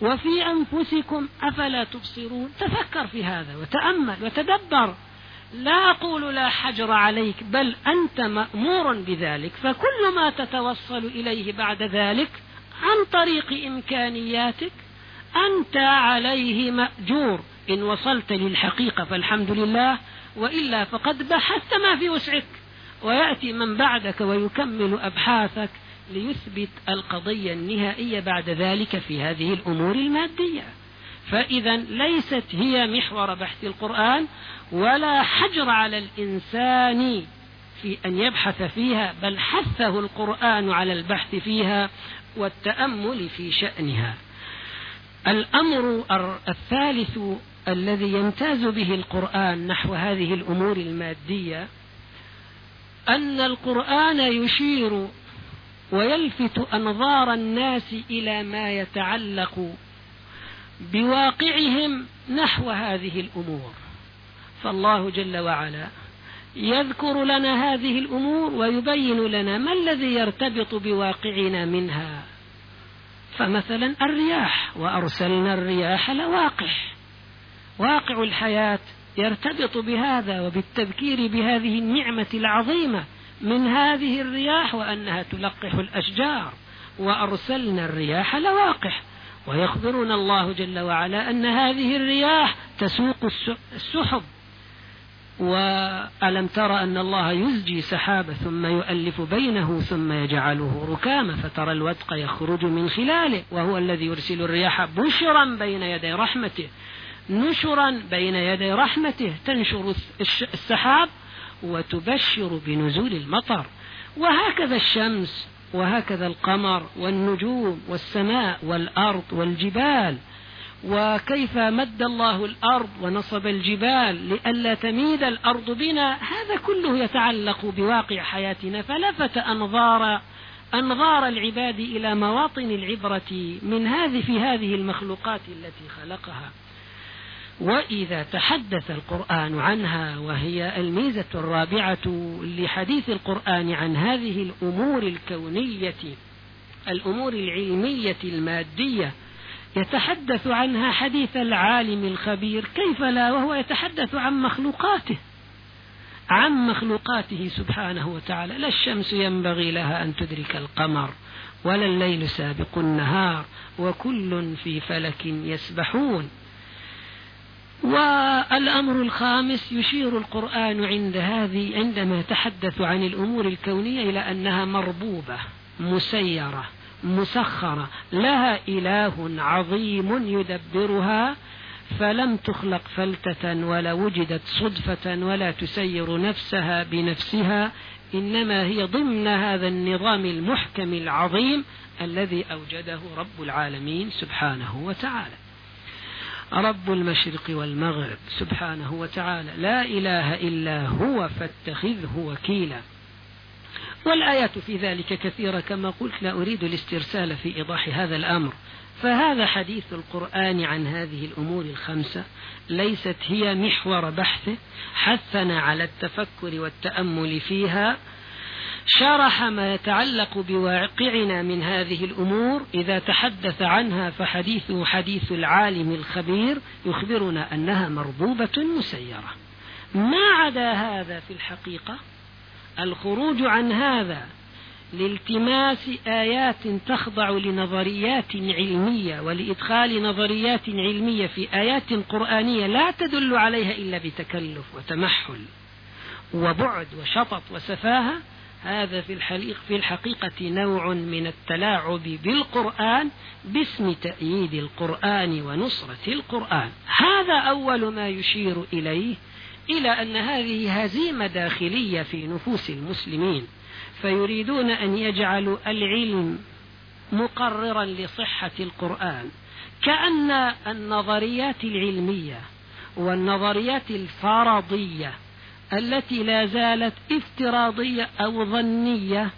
وفي أنفسكم أفلا تبصرون؟ تفكر في هذا وتأمل وتدبر. لا أقول لا حجر عليك بل أنت مأمور بذلك. فكل ما تتوصل إليه بعد ذلك عن طريق إمكانياتك أنت عليه مأجور. إن وصلت للحقيقة فالحمد لله وإلا فقد بحثت ما في وسعك. ويأتي من بعدك ويكمل أبحاثك ليثبت القضية النهائية بعد ذلك في هذه الأمور المادية. فإذا ليست هي محور بحث القرآن ولا حجر على الإنسان في أن يبحث فيها بل حثه القرآن على البحث فيها والتأمل في شأنها. الأمر الثالث الذي يمتاز به القرآن نحو هذه الأمور المادية أن القرآن يشير ويلفت أنظار الناس إلى ما يتعلق بواقعهم نحو هذه الأمور. فالله جل وعلا يذكر لنا هذه الأمور ويبين لنا ما الذي يرتبط بواقعنا منها. فمثلا الرياح وأرسلنا الرياح لواقح. واقع الحياة يرتبط بهذا وبالتذكير بهذه النعمة العظيمة من هذه الرياح وأنها تلقح الأشجار. وأرسلنا الرياح لواقح. ويخبرنا الله جل وعلا أن هذه الرياح تسوق السحب. وألم تر أن الله يزجي سحابة ثم يؤلف بينه ثم يجعله ركاما فترى الودق يخرج من خلاله وهو الذي يرسل الرياح بشرا بين يدي رحمته نشرا بين يدي رحمته تنشر السحاب وتبشر بنزول المطر. وهكذا الشمس وهكذا القمر والنجوم والسماء والأرض والجبال وكيف مد الله الأرض ونصب الجبال لئلا تميد الأرض بنا؟ هذا كله يتعلق بواقع حياتنا. فلفت أنظار أنظار العباد إلى مواطن العبرة من هذه في هذه المخلوقات التي خلقها. وإذا تحدث القرآن عنها وهي الميزة الرابعة لحديث القرآن عن هذه الأمور الكونية الأمور العلمية المادية يتحدث عنها حديث العالم الخبير كيف لا وهو يتحدث عن مخلوقاته. عن مخلوقاته سبحانه وتعالى. لا الشمس ينبغي لها أن تدرك القمر ولا الليل سابق النهار وكل في فلك يسبحون. والأمر الخامس يشير القرآن عند هذه عندما يتحدث عن الأمور الكونية إلى أنها مربوبة مسيرة. مسخرة. لها إله عظيم يدبرها فلم تخلق فلتة ولا وجدت صدفة ولا تسير نفسها بنفسها إنما هي ضمن هذا النظام المحكم العظيم الذي أوجده رب العالمين سبحانه وتعالى. رب المشرق والمغرب سبحانه وتعالى. لا إله إلا هو فاتخذه وكيلا. والآيات في ذلك كثيرة كما قلت لا أريد الاسترسال في إيضاح هذا الأمر. فهذا حديث القرآن عن هذه الأمور الخمسة ليست هي محور بحثه حثنا على التفكر والتأمل فيها. شرح ما يتعلق بواقعنا من هذه الأمور إذا تحدث عنها فحديثه حديث العالم الخبير يخبرنا أنها مربوبة مسيرة. ما عدا هذا في الحقيقة؟ الخروج عن هذا لالتماس آيات تخضع لنظريات علمية ولإدخال نظريات علمية في آيات قرآنية لا تدل عليها إلا بتكلف وتمحل وبعد وشطط وسفاهة. هذا في الحقيقة, في الحقيقة نوع من التلاعب بالقرآن باسم تأييد القرآن ونصرة القرآن. هذا أول ما يشير إليه إلى أن هذه هزيمة داخلية في نفوس المسلمين فيريدون أن يجعلوا العلم مقررا لصحة القرآن. كأن النظريات العلمية والنظريات الفرضية التي لا زالت افتراضية أو ظنية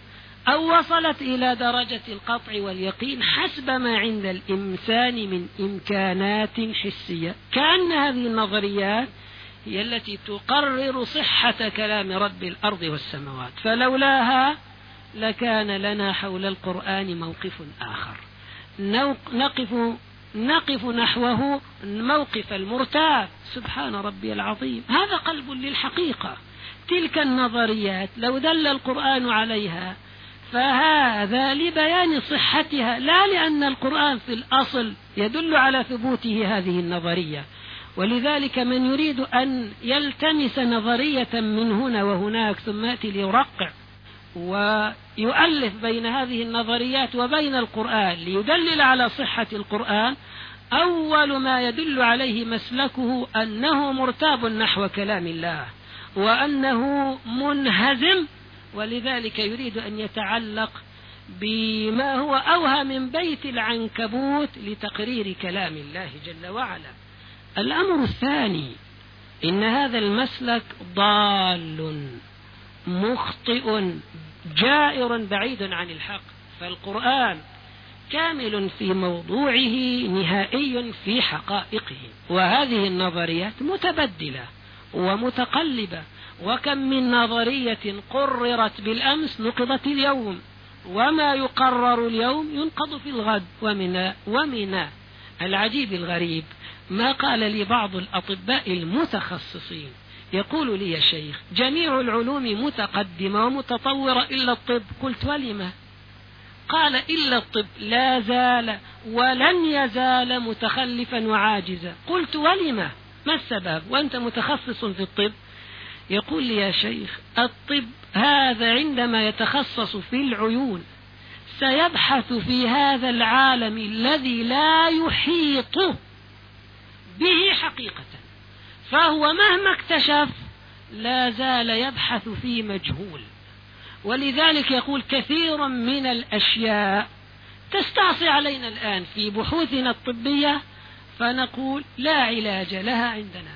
أو وصلت إلى درجة القطع واليقين حسب ما عند الإنسان من إمكانات حسية كأن هذه النظريات هي التي تقرر صحة كلام رب الأرض والسماوات. فلولاها لكان لنا حول القرآن موقف آخر. نقف نقف نحوه موقف المرتاب. سبحان ربي العظيم. هذا قلب للحقيقة. تلك النظريات لو دل القرآن عليها فهذا لبيان صحتها لا لأن القرآن في الأصل يدل على ثبوته هذه النظرية. ولذلك من يريد أن يلتمس نظرية من هنا وهناك ثم يأتي ليرقع ويؤلف بين هذه النظريات وبين القرآن ليدلل على صحة القرآن. أول ما يدل عليه مسلكه أنه مرتاب نحو كلام الله وأنه منهزم ولذلك يريد أن يتعلق بما هو أوهى من بيت العنكبوت لتقرير كلام الله جل وعلا. الأمر الثاني إن هذا المسلك ضال مخطئ جائر بعيد عن الحق. فالقرآن كامل في موضوعه نهائي في حقائقه. وهذه النظريات متبدلة ومتقلبة. وكم من نظرية قررت بالأمس نقضت اليوم. وما يقرر اليوم ينقض في الغد. ومن العجيب الغريب ما قال لي بعض الأطباء المتخصصين. يقول لي يا شيخ جميع العلوم متقدمة ومتطورة إلا الطب. قلت ولم قال إلا الطب. لا زال ولن يزال متخلفا وعاجزا. قلت ولم ما السبب؟ وأنت متخصص في الطب؟ يقول لي يا شيخ الطب هذا عندما يتخصص في العيون سيبحث في هذا العالم الذي لا يحيط به حقيقة. فهو مهما اكتشف لا زال يبحث في مجهول. ولذلك يقول كثير من الأشياء تستعصي علينا الآن في بحوثنا الطبية فنقول لا علاج لها عندنا.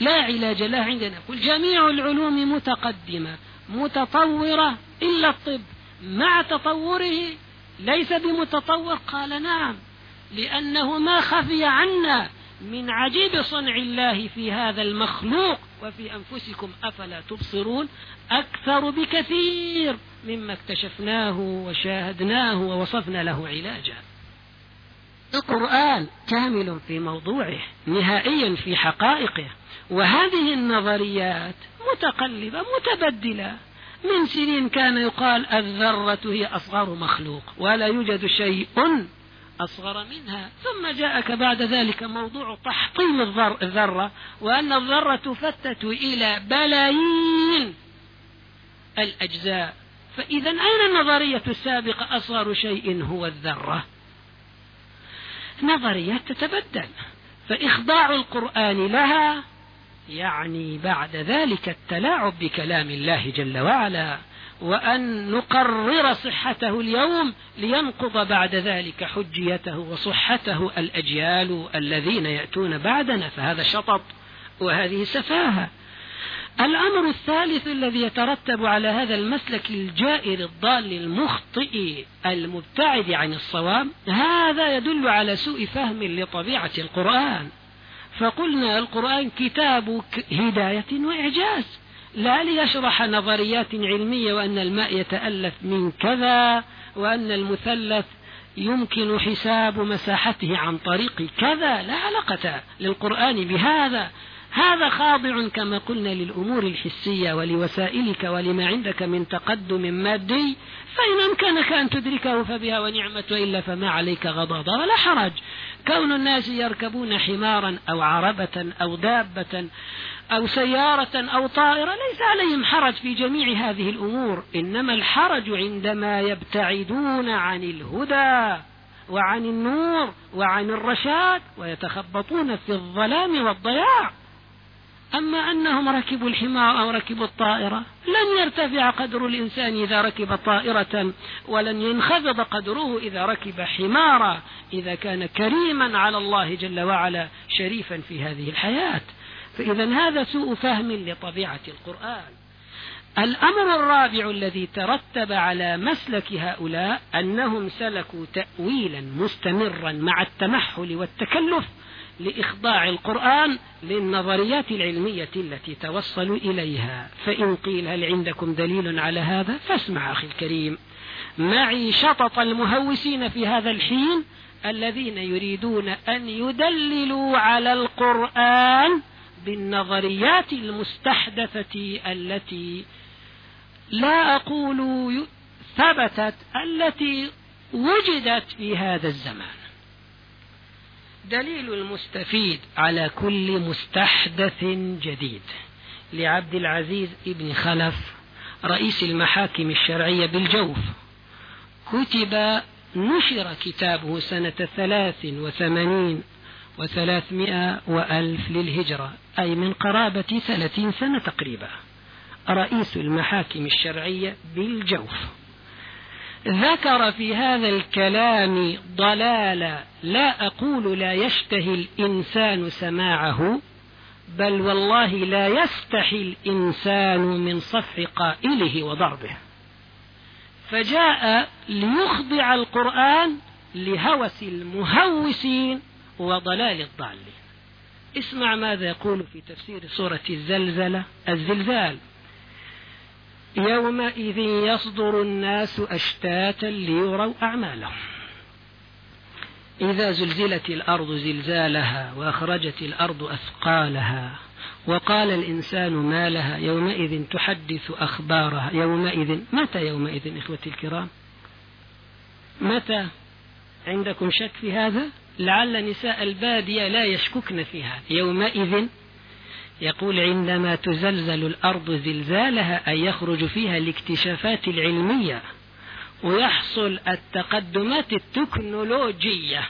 لا علاج لها عندنا. قل جميع العلوم متقدمة متطورة إلا الطب. مع تطوره ليس بمتطور؟ قال نعم. لأنه ما خفي عنا من عجيب صنع الله في هذا المخلوق وفي أنفسكم. أفلا تبصرون؟ أكثر بكثير مما اكتشفناه وشاهدناه ووصفنا له علاجا. القرآن كامل في موضوعه نهائيا في حقائقه وهذه النظريات متقلبة متبدلة. من سنين كان يقال الذرة هي أصغر مخلوق ولا يوجد شيء أصغر منها. ثم جاءك بعد ذلك موضوع تحطيم الذرة وأن الذرة تفتت إلى بلايين الأجزاء. فإذا أين النظرية السابقة؟ أصغر شيء هو الذرة. نظريات تتبدل. فإخضاع القرآن لها يعني بعد ذلك التلاعب بكلام الله جل وعلا. وأن نقرر صحته اليوم لينقض بعد ذلك حجيته وصحته الأجيال الذين يأتون بعدنا فهذا شطط وهذه سفاهة. الأمر الثالث الذي يترتب على هذا المسلك الجائر الضال المخطئ المبتعد عن الصواب هذا يدل على سوء فهم لطبيعة القرآن. فقلنا القرآن كتاب هداية وإعجاز. لا ليشرح نظريات علمية وأن الماء يتألف من كذا وأن المثلث يمكن حساب مساحته عن طريق كذا. لا علاقة للقرآن بهذا. هذا خاضع كما قلنا للأمور الحسية ولوسائلك ولما عندك من تقدم مادي. فإن أمكنك أن تدركه فبها ونعمة وإلا فما عليك غضاضة ولا حرج. كون الناس يركبون حمارا أو عربة أو دابة أو سيارة أو طائرة ليس عليهم حرج في جميع هذه الأمور. إنما الحرج عندما يبتعدون عن الهدى وعن النور وعن الرشاد ويتخبطون في الظلام والضياع. أما أنهم ركبوا الحمار أو ركبوا الطائرة لن يرتفع قدر الإنسان إذا ركب طائرة ولن ينخفض قدره إذا ركب حمارا إذا كان كريما على الله جل وعلا شريفا في هذه الحياة. فإذا هذا سوء فهم لطبيعة القرآن. الأمر الرابع الذي ترتب على مسلك هؤلاء أنهم سلكوا تأويلا مستمرا مع التمحل والتكلف لإخضاع القرآن للنظريات العلمية التي توصلوا إليها. فإن قيل هل عندكم دليل على هذا فاسمع أخي الكريم. معي شطط المهوسين في هذا الحين الذين يريدون أن يدللوا على القرآن بالنظريات المستحدثة التي لا أقول ثبتت التي وجدت في هذا الزمان. دليل المستفيد على كل مستحدث جديد. لعبد العزيز ابن خلف رئيس المحاكم الشرعية بالجوف كتب نشر كتابه سنة ثلاث وثمانين وثلاثمائة وألف للهجرة أي من قرابة ثلاثين سنة تقريبا. رئيس المحاكم الشرعية بالجوف. ذكر في هذا الكلام ضلالا لا أقول لا يشتهي الإنسان سماعه بل والله لا يستحي الإنسان من صفح قائله وضربه. فجاء ليخضع القرآن لهوس المهوسين وضلال الضالين اسمع ماذا يقول في تفسير سورة الزلزلة. الزلزال. يومئذ يصدر الناس أشتاتا ليروا أعمالهم. إذا زلزلت الأرض زلزالها وأخرجت الأرض أثقالها وقال الإنسان ما لها يومئذ تحدث أخبارها. يومئذ متى يومئذ إخوتي الكرام؟ متى؟ عندكم شك في هذا؟ لعل نساء البادية لا يشككن في هذا. يومئذ يقول عندما تزلزل الأرض زلزالها أي يخرج فيها الاكتشافات العلمية ويحصل التقدمات التكنولوجية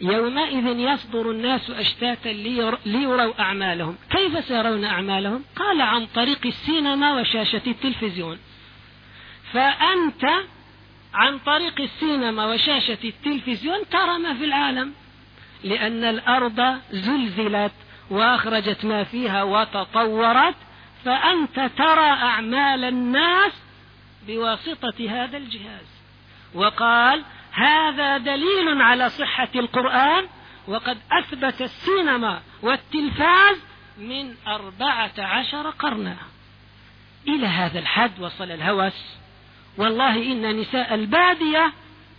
يومئذ يصدر الناس أشتاتا ليروا أعمالهم. كيف سيرون أعمالهم؟ قال عن طريق السينما وشاشة التلفزيون. فأنت عن طريق السينما وشاشة التلفزيون ترى ما في العالم لأن الأرض زلزلت وأخرجت ما فيها وتطورت فأنت ترى أعمال الناس بواسطة هذا الجهاز. وقال هذا دليل على صحة القرآن وقد أثبت السينما والتلفاز من أربعة عشر قرنا. إلى هذا الحد وصل الهوس. والله إن نساء البادية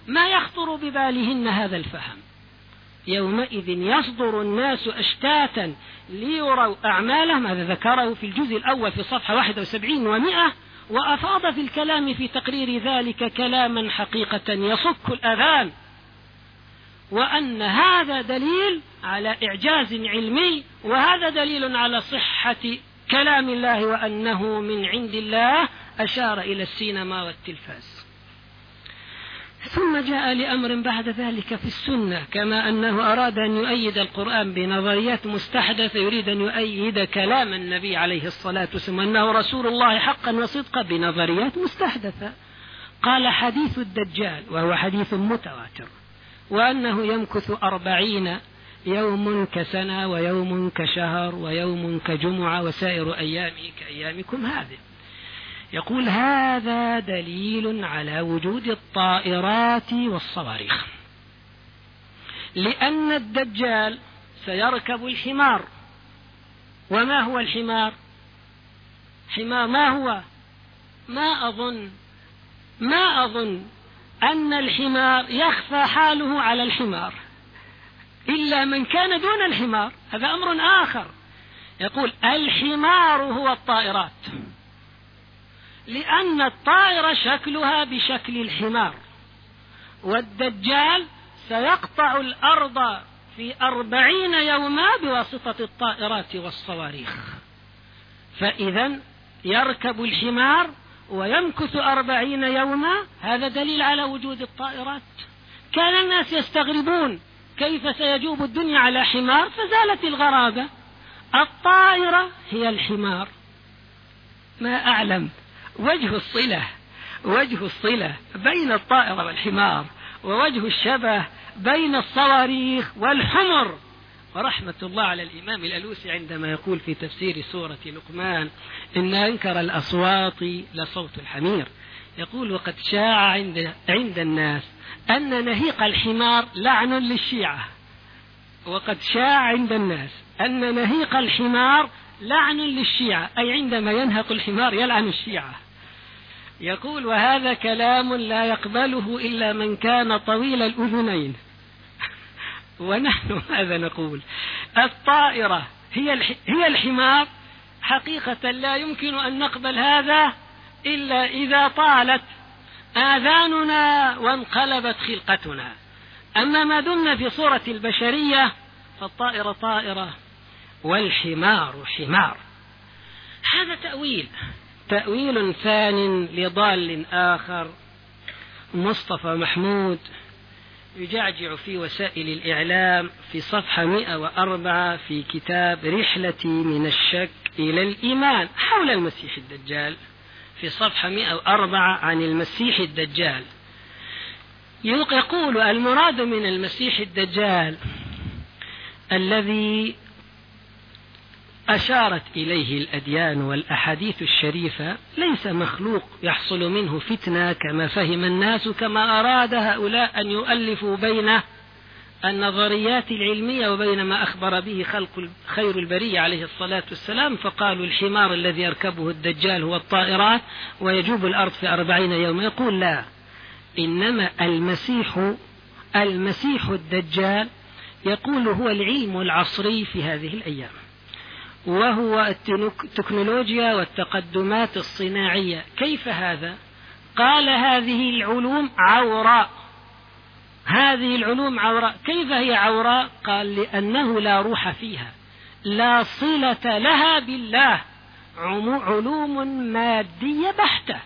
ما يخطر ببالهن هذا الفهم. يومئذ يصدر الناس أشتاتا ليروا أعمالهم هذا ذكره في الجزء الأول في صفحة 71 ومئة وأفاض في الكلام في تقرير ذلك كلاما حقيقة يصك الأذان. وأن هذا دليل على إعجاز علمي وهذا دليل على صحة كلام الله وأنه من عند الله أشار إلى السينما والتلفاز. ثم جاء لأمر بعد ذلك في السنة كما أنه أراد أن يؤيد القرآن بنظريات مستحدثة يريد أن يؤيد كلام النبي عليه الصلاة والسلام أنه رسول الله حقا وصدقا بنظريات مستحدثة. قال حديث الدجال وهو حديث متواتر وأنه يمكث أربعين يوم كسنة ويوم كشهر ويوم كجمعة وسائر أيامه كأيامكم هذه. يقول هذا دليل على وجود الطائرات والصواريخ. لأن الدجال سيركب الحمار. وما هو الحمار؟ حمار ما هو؟ ما أظن. ما أظن أن الحمار يخفى حاله على الحمار. إلا من كان دون الحمار. هذا أمر آخر. يقول الحمار هو الطائرات. لأن الطائرة شكلها بشكل الحمار. والدجال سيقطع الأرض في أربعين يوما بواسطة الطائرات والصواريخ. فإذا يركب الحمار ويمكث أربعين يوما. هذا دليل على وجود الطائرات. كان الناس يستغربون كيف سيجوب الدنيا على حمار؟ فزالت الغرابة. الطائرة هي الحمار. ما أعلم. وجه الصلة وجه الصلة بين الطائرة والحمار ووجه الشبه بين الصواريخ والحمر. ورحمة الله على الإمام الألوسي عندما يقول في تفسير سورة لقمان إن أنكر الأصوات لصوت الحمير. يقول وقد شاع عند, عند الناس أن نهيق الحمار لعن للشيعة. وقد شاع عند الناس أن نهيق الحمار لعن للشيعة أي عندما ينهق الحمار يلعن الشيعة. يقول وهذا كلام لا يقبله إلا من كان طويل الأذنين. ونحن ماذا نقول؟ الطائرة هي هي الحمار. حقيقة لا يمكن أن نقبل هذا إلا إذا طالت آذاننا وانقلبت خلقتنا. أما ما دمنا في صورة البشرية فالطائرة طائرة والحمار حمار. هذا تأويل. تأويل ثان لضال آخر. مصطفى محمود يجعجع في وسائل الإعلام في صفحة 104 في كتاب رحلتي من الشك إلى الإيمان حول المسيح الدجال. في صفحة 104 عن المسيح الدجال. يقول المراد من المسيح الدجال الذي أشارت إليه الأديان والأحاديث الشريفة ليس مخلوق يحصل منه فتنة كما فهم الناس كما أراد هؤلاء أن يؤلفوا بين النظريات العلمية وبين ما أخبر به خلق خير البرية عليه الصلاة والسلام فقالوا الحمار الذي يركبه الدجال هو الطائرات ويجوب الأرض في أربعين يوما يقول لا إنما المسيح المسيح الدجال يقول هو العلم العصري في هذه الأيام وهو التكنولوجيا والتقدمات الصناعية. كيف هذا؟ قال هذه العلوم عوراء. هذه العلوم عوراء. كيف هي عوراء؟ قال لأنه لا روح فيها لا صلة لها بالله. علوم مادية بحتة.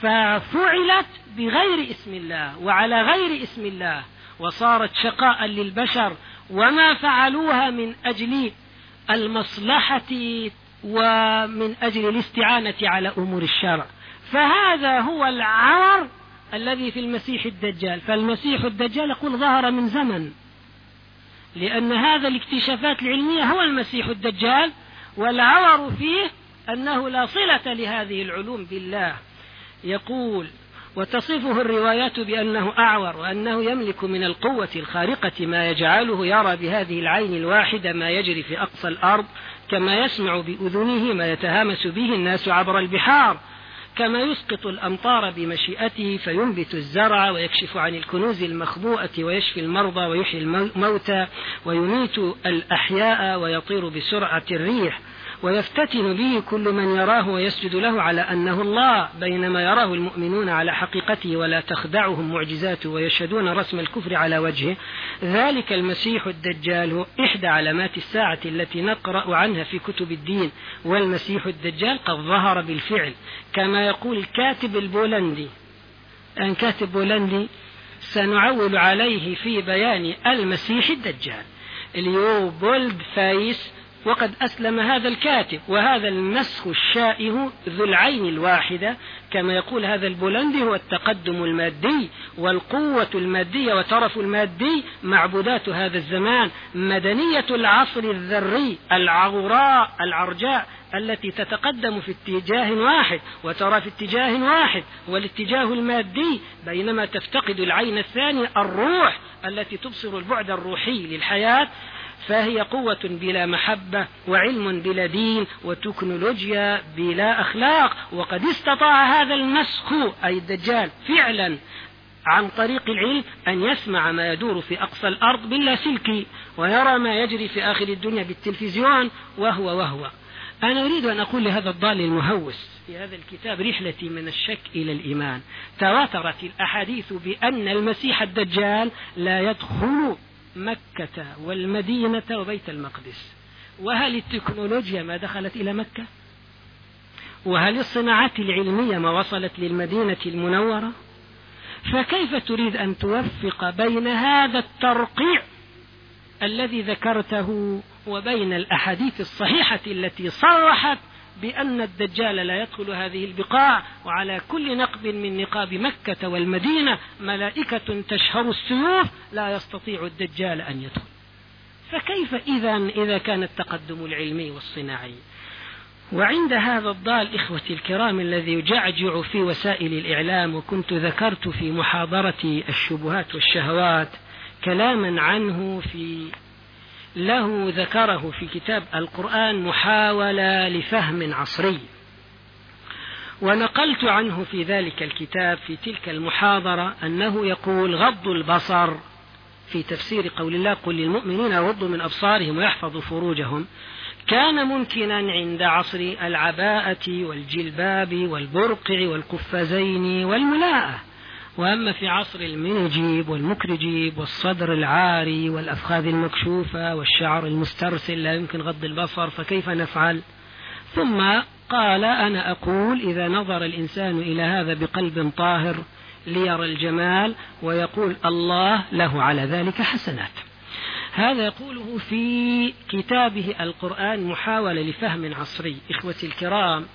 ففعلت بغير اسم الله وعلى غير اسم الله وصارت شقاء للبشر وما فعلوها من أجل المصلحة ومن أجل الاستعانة على أمور الشرع. فهذا هو العار الذي في المسيح الدجال. فالمسيح الدجال يقول ظهر من زمن. لأن هذا الاكتشافات العلمية هو المسيح الدجال والعور فيه أنه لا صلة لهذه العلوم بالله. يقول وتصفه الروايات بأنه أعور وأنه يملك من القوة الخارقة ما يجعله يرى بهذه العين الواحدة ما يجري في أقصى الأرض كما يسمع بأذنه ما يتهامس به الناس عبر البحار. كما يسقط الأمطار بمشيئته فينبت الزرع ويكشف عن الكنوز المخبوءة ويشفي المرضى ويحيي الموتى ويميت الأحياء ويطير بسرعة الريح. ويفتتن به كل من يراه ويسجد له على أنه الله بينما يراه المؤمنون على حقيقته ولا تخدعهم معجزاته ويشهدون رسم الكفر على وجهه. ذلك المسيح الدجال هو إحدى علامات الساعة التي نقرأ عنها في كتب الدين. والمسيح الدجال قد ظهر بالفعل كما يقول الكاتب البولندي. أن كاتب بولندي سنعول عليه في بيان المسيح الدجال. ليوبولد فايس وقد أسلم هذا الكاتب وهذا النسخ الشائه ذو العين الواحدة كما يقول هذا البولندي هو التقدم المادي والقوة المادية وترف المادي معبودات هذا الزمان مدنية العصر الذري العوراء العرجاء التي تتقدم في اتجاه واحد وترى في اتجاه واحد والاتجاه المادي بينما تفتقد العين الثانية الروح التي تبصر البعد الروحي للحياة. فهي قوة بلا محبة وعلم بلا دين وتكنولوجيا بلا أخلاق. وقد استطاع هذا المسخ أي الدجال فعلا عن طريق العلم أن يسمع ما يدور في أقصى الأرض باللاسلكي ويرى ما يجري في آخر الدنيا بالتلفزيون وهو وهو. أنا أريد أن أقول لهذا الضال المهوس في هذا الكتاب رحلتي من الشك إلى الإيمان. تواترت الأحاديث بأن المسيح الدجال لا يدخل مكة والمدينة وبيت المقدس. وهل التكنولوجيا ما دخلت إلى مكة؟ وهل الصناعات العلمية ما وصلت للمدينة المنورة؟ فكيف تريد أن توفق بين هذا الترقيع الذي ذكرته وبين الأحاديث الصحيحة التي صرحت بأن الدجال لا يدخل هذه البقاع وعلى كل نقب من نقاب مكة والمدينة ملائكة تشهر السيوف لا يستطيع الدجال أن يدخل. فكيف إذا إذا كان التقدم العلمي والصناعي؟ وعند هذا الضال إخوتي الكرام الذي يجعجع في وسائل الإعلام وكنت ذكرت في محاضرة الشبهات والشهوات كلاما عنه في له ذكره في كتاب القرآن محاولة لفهم عصري. ونقلت عنه في ذلك الكتاب في تلك المحاضرة أنه يقول غض البصر في تفسير قول الله قل للمؤمنين يغضوا من أبصارهم ويحفظوا فروجهم كان ممكنا عند عصر العباءة والجلباب والبرقع والقفازين والملاءة. وأما في عصر المنجيب والمكرجيب والصدر العاري والأفخاذ المكشوفة والشعر المسترسل لا يمكن غض البصر فكيف نفعل؟ ثم قال أنا أقول إذا نظر الإنسان إلى هذا بقلب طاهر ليرى الجمال ويقول الله له على ذلك حسنات. هذا يقوله في كتابه القرآن محاولة لفهم عصري. إخوتي الكرام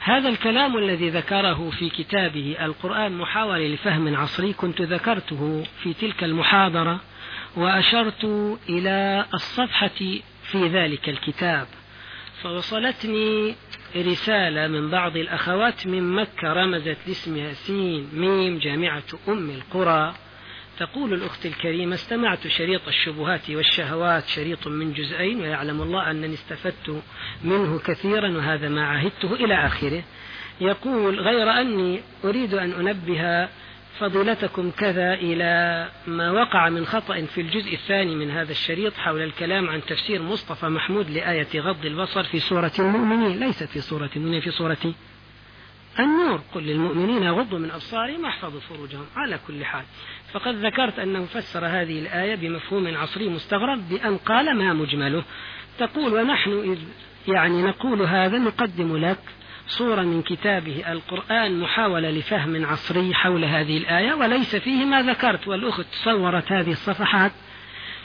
هذا الكلام الذي ذكره في كتابه القرآن محاولة لفهم عصري كنت ذكرته في تلك المحاضرة وأشرت إلى الصفحة في ذلك الكتاب. فوصلتني رسالة من بعض الأخوات من مكة رمزت لاسمها سين ميم جامعة أم القرى. تقول الأخت الكريمة استمعت شريط الشبهات والشهوات شريط من جزئين ويعلم الله أنني استفدت منه كثيرا وهذا ما عهدته إلى آخره. يقول غير أني أريد أن أنبه فضيلتكم كذا إلى ما وقع من خطأ في الجزء الثاني من هذا الشريط حول الكلام عن تفسير مصطفى محمود لآية غض البصر في سورة المؤمنين. ليست في سورة المؤمنين في سورة النور. قل للمؤمنين يغضوا من أبصارهم واحفظوا فروجهم. على كل حال فقد ذكرت أنه فسر هذه الآية بمفهوم عصري مستغرب بأن قال ما مجمله. تقول ونحن إذ يعني نقول هذا نقدم لك صورة من كتابه القرآن محاولة لفهم عصري حول هذه الآية وليس فيه ما ذكرت. والأخت صورت هذه الصفحات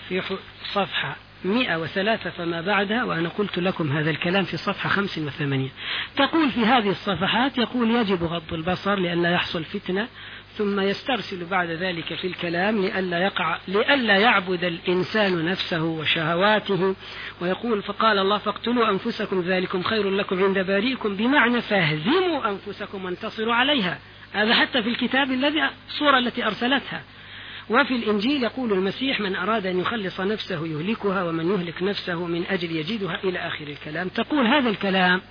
في صفحة مئة وثلاثة فما بعدها وأنا قلت لكم هذا الكلام في صفحة خمس وثمانية تقول في هذه الصفحات يقول يجب غض البصر لئلا يحصل فتنة ثم يسترسل بعد ذلك في الكلام لئلا يقع لئلا يعبد الإنسان نفسه وشهواته ويقول فقال الله فاقتلوا أنفسكم ذلكم خير لكم عند بارئكم بمعنى فاهزموا أنفسكم وانتصروا عليها. هذا حتى في الكتاب الذي الصورة التي أرسلتها. وفي الإنجيل يقول المسيح من أراد أن يخلص نفسه يهلكها ومن يهلك نفسه من أجل يجدها إلى آخر الكلام. تقول هذا الكلام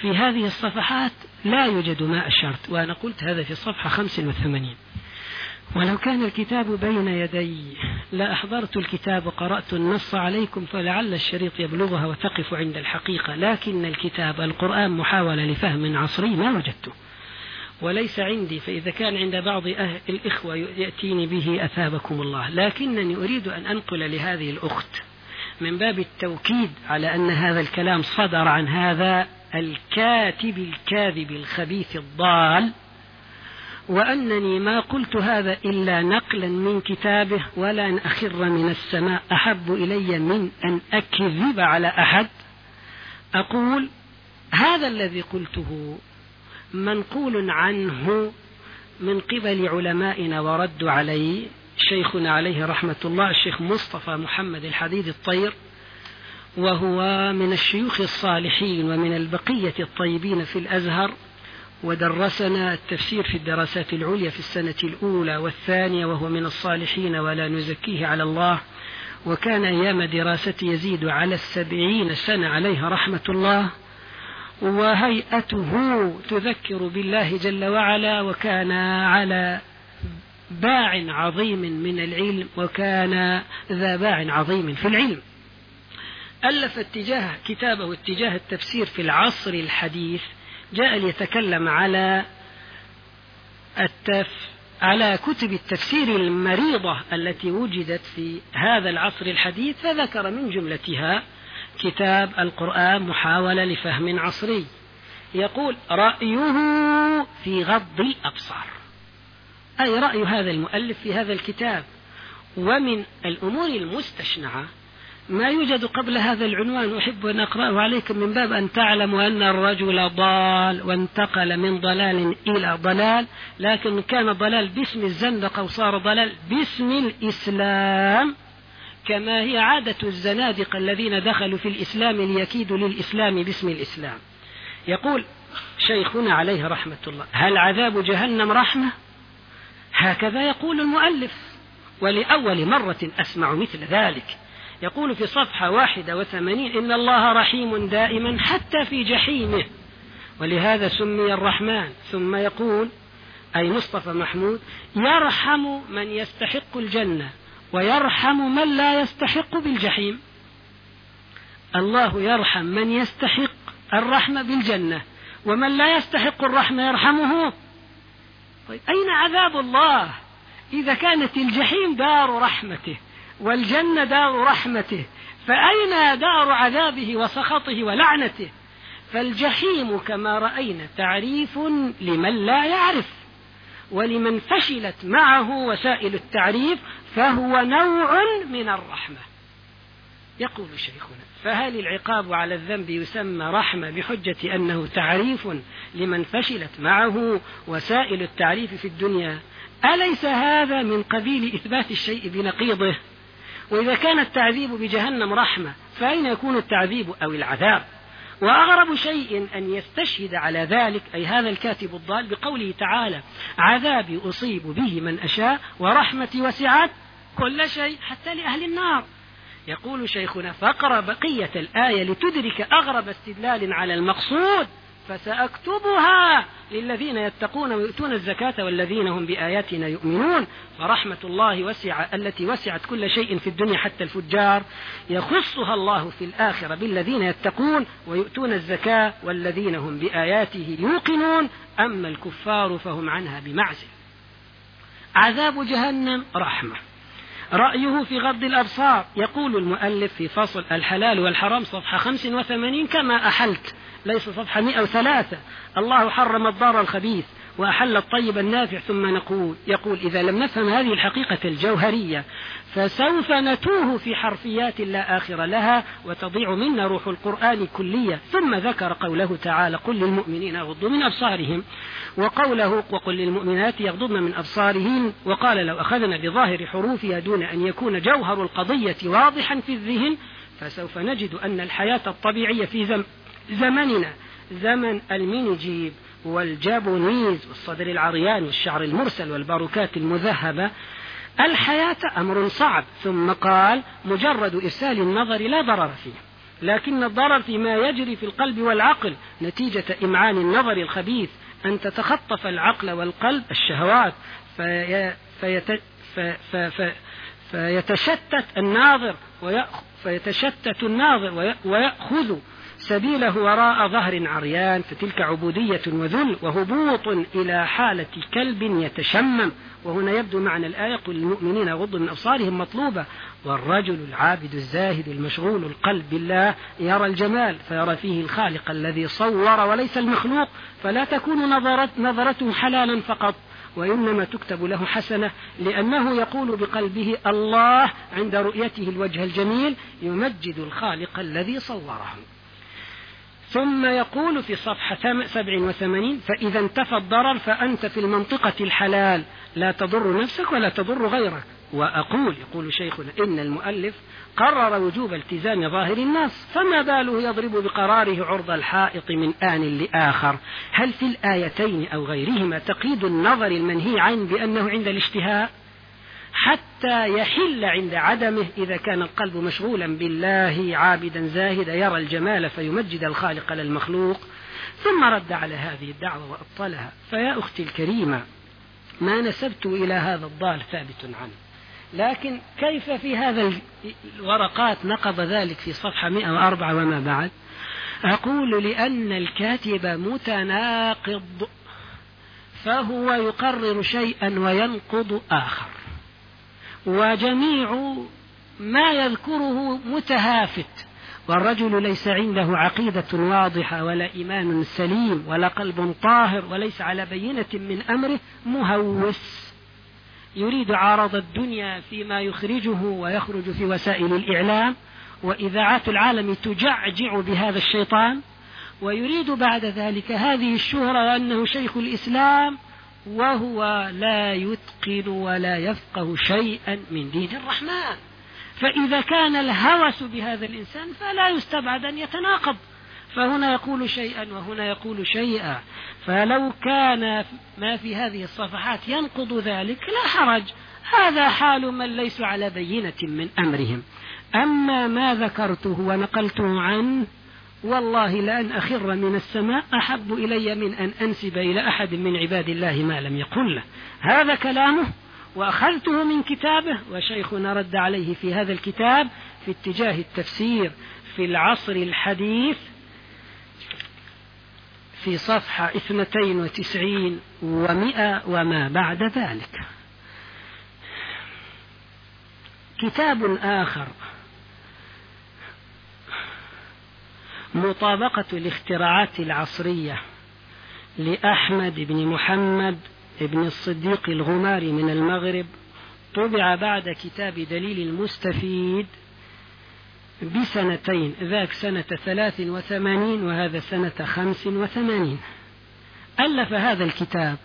في هذه الصفحات لا يوجد ما أشرت وأنا قلت هذا في الصفحة 85 ولو كان الكتاب بين يدي لأحضرت الكتاب وقرأت النص عليكم فلعل الشريط يبلغها وتقف عند الحقيقة. لكن الكتاب القرآن محاولة لفهم عصري ما وجدته. وليس عندي فإذا كان عند بعض أهل الإخوة يأتيني به أثابكم الله. لكنني أريد أن أنقل لهذه الأخت من باب التوكيد على أن هذا الكلام صدر عن هذا الكاتب الكاذب الخبيث الضال وأنني ما قلت هذا إلا نقلا من كتابه ولا أن أخر من السماء. أحب إلي من أن أكذب على أحد. أقول هذا الذي قلته منقول عنه من قبل علمائنا ورد عليه شيخنا عليه رحمة الله الشيخ مصطفى محمد الحديد الطير. وهو من الشيوخ الصالحين ومن البقية الطيبين في الأزهر ودرسنا التفسير في الدراسات العليا في السنة الأولى والثانية وهو من الصالحين ولا نزكيه على الله. وكان أيام دراسته يزيد على السبعين سنة عليها رحمة الله. وهيئته تذكر بالله جل وعلا وكان على باع عظيم من العلم وكان ذا باع عظيم في العلم. ألف اتجاه كتابه اتجاه التفسير في العصر الحديث جاء ليتكلم على التف على كتب التفسير المريضة التي وجدت في هذا العصر الحديث فذكر من جملتها كتاب القرآن محاولة لفهم عصري. يقول رأيه في غض الأبصار أي رأي هذا المؤلف في هذا الكتاب؟ ومن الأمور المستشنعة ما يوجد قبل هذا العنوان أحب أن أقرأه عليكم من باب أن تعلموا أن الرجل ضال وانتقل من ضلال إلى ضلال لكن كان ضلال باسم الزندقة وصار ضلال باسم الإسلام كما هي عادة الزنادقة الذين دخلوا في الإسلام ليكيدوا للإسلام باسم الإسلام. يقول شيخنا عليه رحمة الله هل عذاب جهنم رحمة؟ هكذا يقول المؤلف ولأول مرة أسمع مثل ذلك. يقول في صفحة واحدة وثمانين إن الله رحيم دائما حتى في جحيمه. ولهذا سمي الرحمن. ثم يقول أي مصطفى محمود يرحم من يستحق الجنة ويرحم من لا يستحق بالجحيم. الله يرحم من يستحق الرحمة بالجنة ومن لا يستحق الرحمة يرحمه. طيب أين عذاب الله؟ إذا كانت الجحيم دار رحمته. والجنة دار رحمته فأين دار عذابه وسخطه ولعنته؟ فالجحيم كما رأينا تعريف لمن لا يعرف ولمن فشلت معه وسائل التعريف فهو نوع من الرحمة. يقول شيخنا فهل العقاب على الذنب يسمى رحمة بحجة أنه تعريف لمن فشلت معه وسائل التعريف في الدنيا؟ أليس هذا من قبيل إثبات الشيء بنقيضه؟ وإذا كان التعذيب بجهنم رحمة فأين يكون التعذيب أو العذاب؟ وأغرب شيء أن يستشهد على ذلك أي هذا الكاتب الضال بقوله تعالى عذابي أصيب به من أشاء ورحمتي وسعت كل شيء حتى لأهل النار. يقول شيخنا فأقرأ بقية الآية لتدرك أغرب استدلال على المقصود. فسأكتبها للذين يتقون ويؤتون الزكاة والذين هم بآياتنا يؤمنون. فرحمة الله وسع التي وسعت كل شيء في الدنيا حتى الفجار يخصها الله في الآخرة بالذين يتقون ويؤتون الزكاة والذين هم بآياته يوقنون. أما الكفار فهم عنها بمعزل. عذاب جهنم رحمة. رأيه في غض الأبصار. يقول المؤلف في فصل الحلال والحرام صفحة 85 كما أحلت ليس صفحة 103 الله حرم الضار الخبيث وأحل الطيب النافع ثم نقول يقول إذا لم نفهم هذه الحقيقة الجوهرية فسوف نتوه في حرفيات لا آخر لها وتضيع منا روح القرآن كلية. ثم ذكر قوله تعالى قل للمؤمنين يغضوا من أبصارهم وقوله وقل للمؤمنات يغضضن من أبصارهن وقال لو أخذنا بظاهر حروفها دون أن يكون جوهر القضية واضحا في الذهن فسوف نجد أن الحياة الطبيعية في زمننا. زمن ال mini-jupe وال japonaise والصدر العريان والشعر المرسل والباروكات المذهبة. الحياة أمر صعب. ثم قال مجرد إرسال النظر لا ضرر فيه. لكن الضرر فيما يجري في القلب والعقل. نتيجة إمعان النظر الخبيث. أن تتخطف العقل والقلب الشهوات. في فيت في في فيتشتت الناظر فيتشتت الناظر ويأخذ سبيله وراء ظهر عريان فتلك عبودية وذل وهبوط إلى حالة كلب يتشمم. وهنا يبدو معنى الآية قل للمؤمنين غضوا من أبصارهم مطلوبة. والرجل العابد الزاهد المشغول القلب بالله يرى الجمال فيرى فيه الخالق الذي صور وليس المخلوق. فلا تكون نظرت نظرته حلالا فقط وإنما تكتب له حسنة لأنه يقول بقلبه الله عند رؤيته الوجه الجميل يمجد الخالق الذي صوره ثم يقول في صفحة 87 فإذا انتفى الضرر فأنت في المنطقة الحلال لا تضر نفسك ولا تضر غيرك. وأقول يقول شيخنا إن المؤلف قرر وجوب التزام ظاهر النص فما باله يضرب بقراره عرض الحائط من آن لآخر. هل في الآيتين أو غيرهما تقييد النظر المنهي عنه بأنه عند الاشتهاء؟ حتى يحل عند عدمه إذا كان القلب مشغولا بالله عابدا زاهدا يرى الجمال فيمجد الخالق للمخلوق. ثم رد على هذه الدعوة وأبطلها. فيا أختي الكريمة ما نسبت إلى هذا الضال ثابت عنه. لكن كيف في هذا الورقات نقض ذلك في صفحة 104 وما بعد؟ أقول لأن الكاتب متناقض فهو يقرر شيئا وينقض آخر. وجميع ما يذكره متهافت والرجل ليس عنده عقيدة واضحة ولا إيمان سليم ولا قلب طاهر وليس على بينة من أمره مهوس. يريد عارض الدنيا فيما يخرجه ويخرج في وسائل الإعلام وإذاعات العالم تجعجع بهذا الشيطان. ويريد بعد ذلك هذه الشهرة وأنه شيخ الإسلام وهو لا يتقن ولا يفقه شيئا من دين الرحمن. فإذا كان الهوس بهذا الإنسان فلا يستبعد أن يتناقض. فهنا يقول شيئا وهنا يقول شيئا. فلو كان ما في هذه الصفحات ينقض ذلك لا حرج. هذا حال من ليسوا على بينة من أمرهم. أما ما ذكرته ونقلته عنه والله لأن أخر من السماء أحب إلي من أن أنسب إلى أحد من عباد الله ما لم يقل له. هذا كلامه وأخذته من كتابه وشيخنا رد عليه في هذا الكتاب في اتجاه التفسير في العصر الحديث في صفحة اثنتين وتسعين ومئة وما بعد ذلك. كتاب آخر مطابقة الاختراعات العصرية لأحمد بن محمد بن الصديق الغماري من المغرب طبع بعد كتاب دليل المستفيد بسنتين ذاك سنة ثلاث وثمانين وهذا سنة خمس وثمانين. ألف هذا الكتاب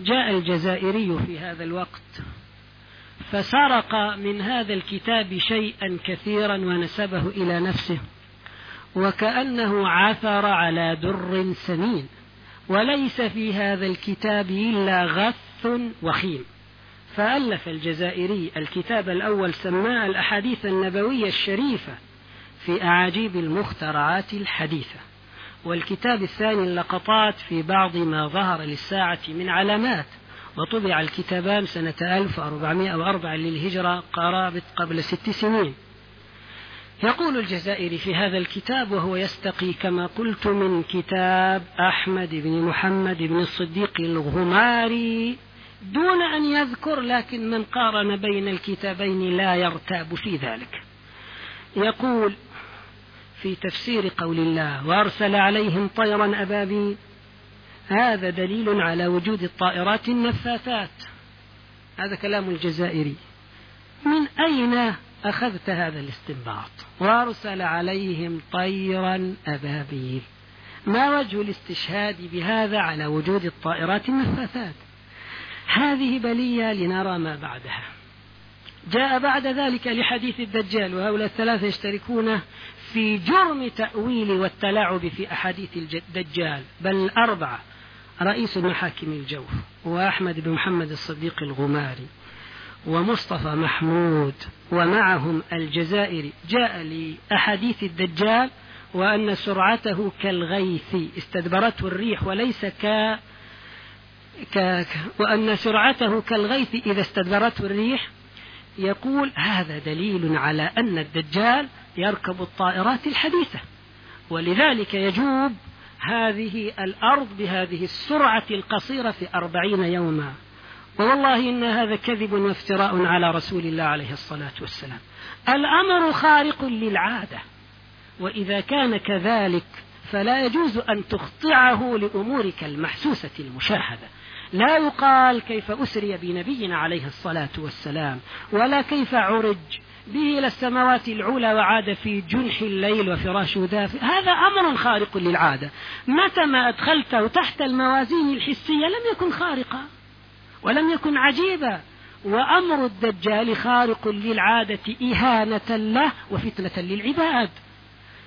جاء الجزائري في هذا الوقت فسرق من هذا الكتاب شيئا كثيرا ونسبه إلى نفسه. وكأنه عثر على در سمين وليس في هذا الكتاب إلا غث وخيم. فألف الجزائري الكتاب الأول سماه الأحاديث النبوية الشريفة في أعاجيب المخترعات الحديثة والكتاب الثاني اللقطات في بعض ما ظهر للساعة من علامات وطبع الكتابان سنة 1404 للهجرة قرابة قبل ست سنين. يقول الجزائري في هذا الكتاب وهو يستقي كما قلت من كتاب أحمد بن محمد بن الصديق الغماري دون أن يذكر لكن من قارن بين الكتابين لا يرتاب في ذلك. يقول في تفسير قول الله وأرسل عليهم طيرا أبابيل هذا دليل على وجود الطائرات النفاثات. هذا كلام الجزائري. من أين أخذت هذا الاستنباط. وأرسل عليهم طيرا أبابيل. ما وجه الاستشهاد بهذا على وجود الطائرات النفاثات هذه بلية لنرى ما بعدها. جاء بعد ذلك لحديث الدجال وهؤلاء الثلاثة يشتركون في جرم تأويل والتلاعب في أحاديث الدجال. بل الأربعة رئيس المحاكم الجوف وأحمد بن محمد الصديق الغماري. ومصطفى محمود ومعهم الجزائري. جاء لأحاديث الدجال وأن سرعته كالغيث استدبرته الريح وليس ك... ك... وأن سرعته كالغيث إذا استدبرته الريح. يقول هذا دليل على أن الدجال يركب الطائرات الحديثة. ولذلك يجوب هذه الأرض بهذه السرعة القصيرة في أربعين يوما. والله إن هذا كذب وافتراء على رسول الله عليه الصلاة والسلام. الأمر خارق للعادة وإذا كان كذلك فلا يجوز أن تخطعه لأمورك المحسوسة المشاهدة. لا يقال كيف أسري بنبينا عليه الصلاة والسلام ولا كيف عرج به إلى السماوات العلى وعاد في جنح الليل وفراشه دافئ هذا أمر خارق للعادة. متى ما أدخلته تحت الموازين الحسية لم يكن خارقا. ولم يكن عجيبا. وأمر الدجال خارق للعادة إهانة له وفتنة للعباد.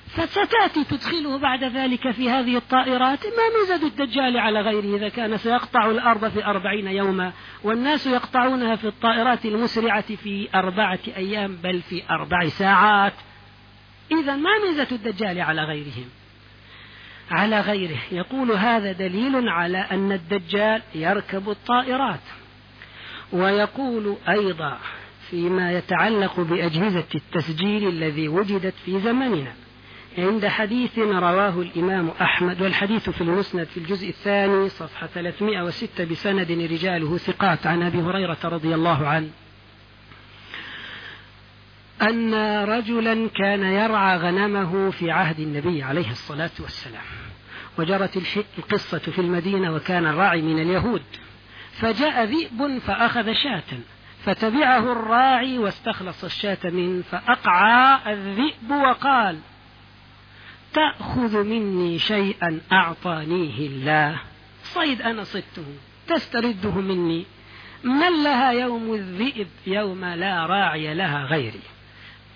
فستأتي تدخله بعد ذلك في هذه الطائرات. ما ميزة الدجال على غيره؟ إذا كان سيقطع الأرض في أربعين يوما والناس يقطعونها في الطائرات المسرعة في أربعة أيام بل في أربع ساعات. إذا ما ميزة الدجال على غيرهم؟ على غيره. يقول هذا دليل على أن الدجال يركب الطائرات. ويقول أيضا فيما يتعلق بأجهزة التسجيل الذي وجدت في زمننا. عند حديث رواه الإمام أحمد والحديث في المسند في الجزء الثاني صفحة 306 بسند رجاله ثقات عن أبي هريرة رضي الله عنه. أن رجلا كان يرعى غنمه في عهد النبي عليه الصلاة والسلام. وجرت القصة في المدينة وكان الراعي من اليهود. فجاء ذئب فأخذ شاة فتبعه الراعي واستخلص الشاة منه فأقعى الذئب وقال تأخذ مني شيئا أعطانيه الله. صيد أنا صدته تسترده مني. من لها يوم الذئب يوم لا راعي لها غيري.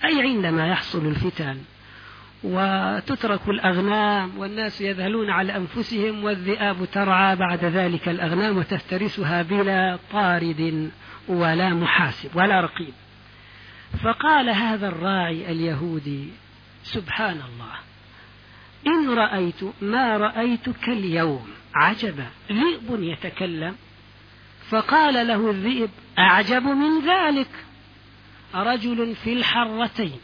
أي عندما يحصل الفتن وتترك الأغنام والناس يذهلون على أنفسهم والذئاب ترعى بعد ذلك الأغنام وتفترسها بلا طارد ولا محاسب ولا رقيب. فقال هذا الراعي اليهودي سبحان الله إن رأيت ما رأيتك اليوم؟ عجبا ذئب يتكلم. فقال له الذئب أعجب من ذلك. رجل في الحرتين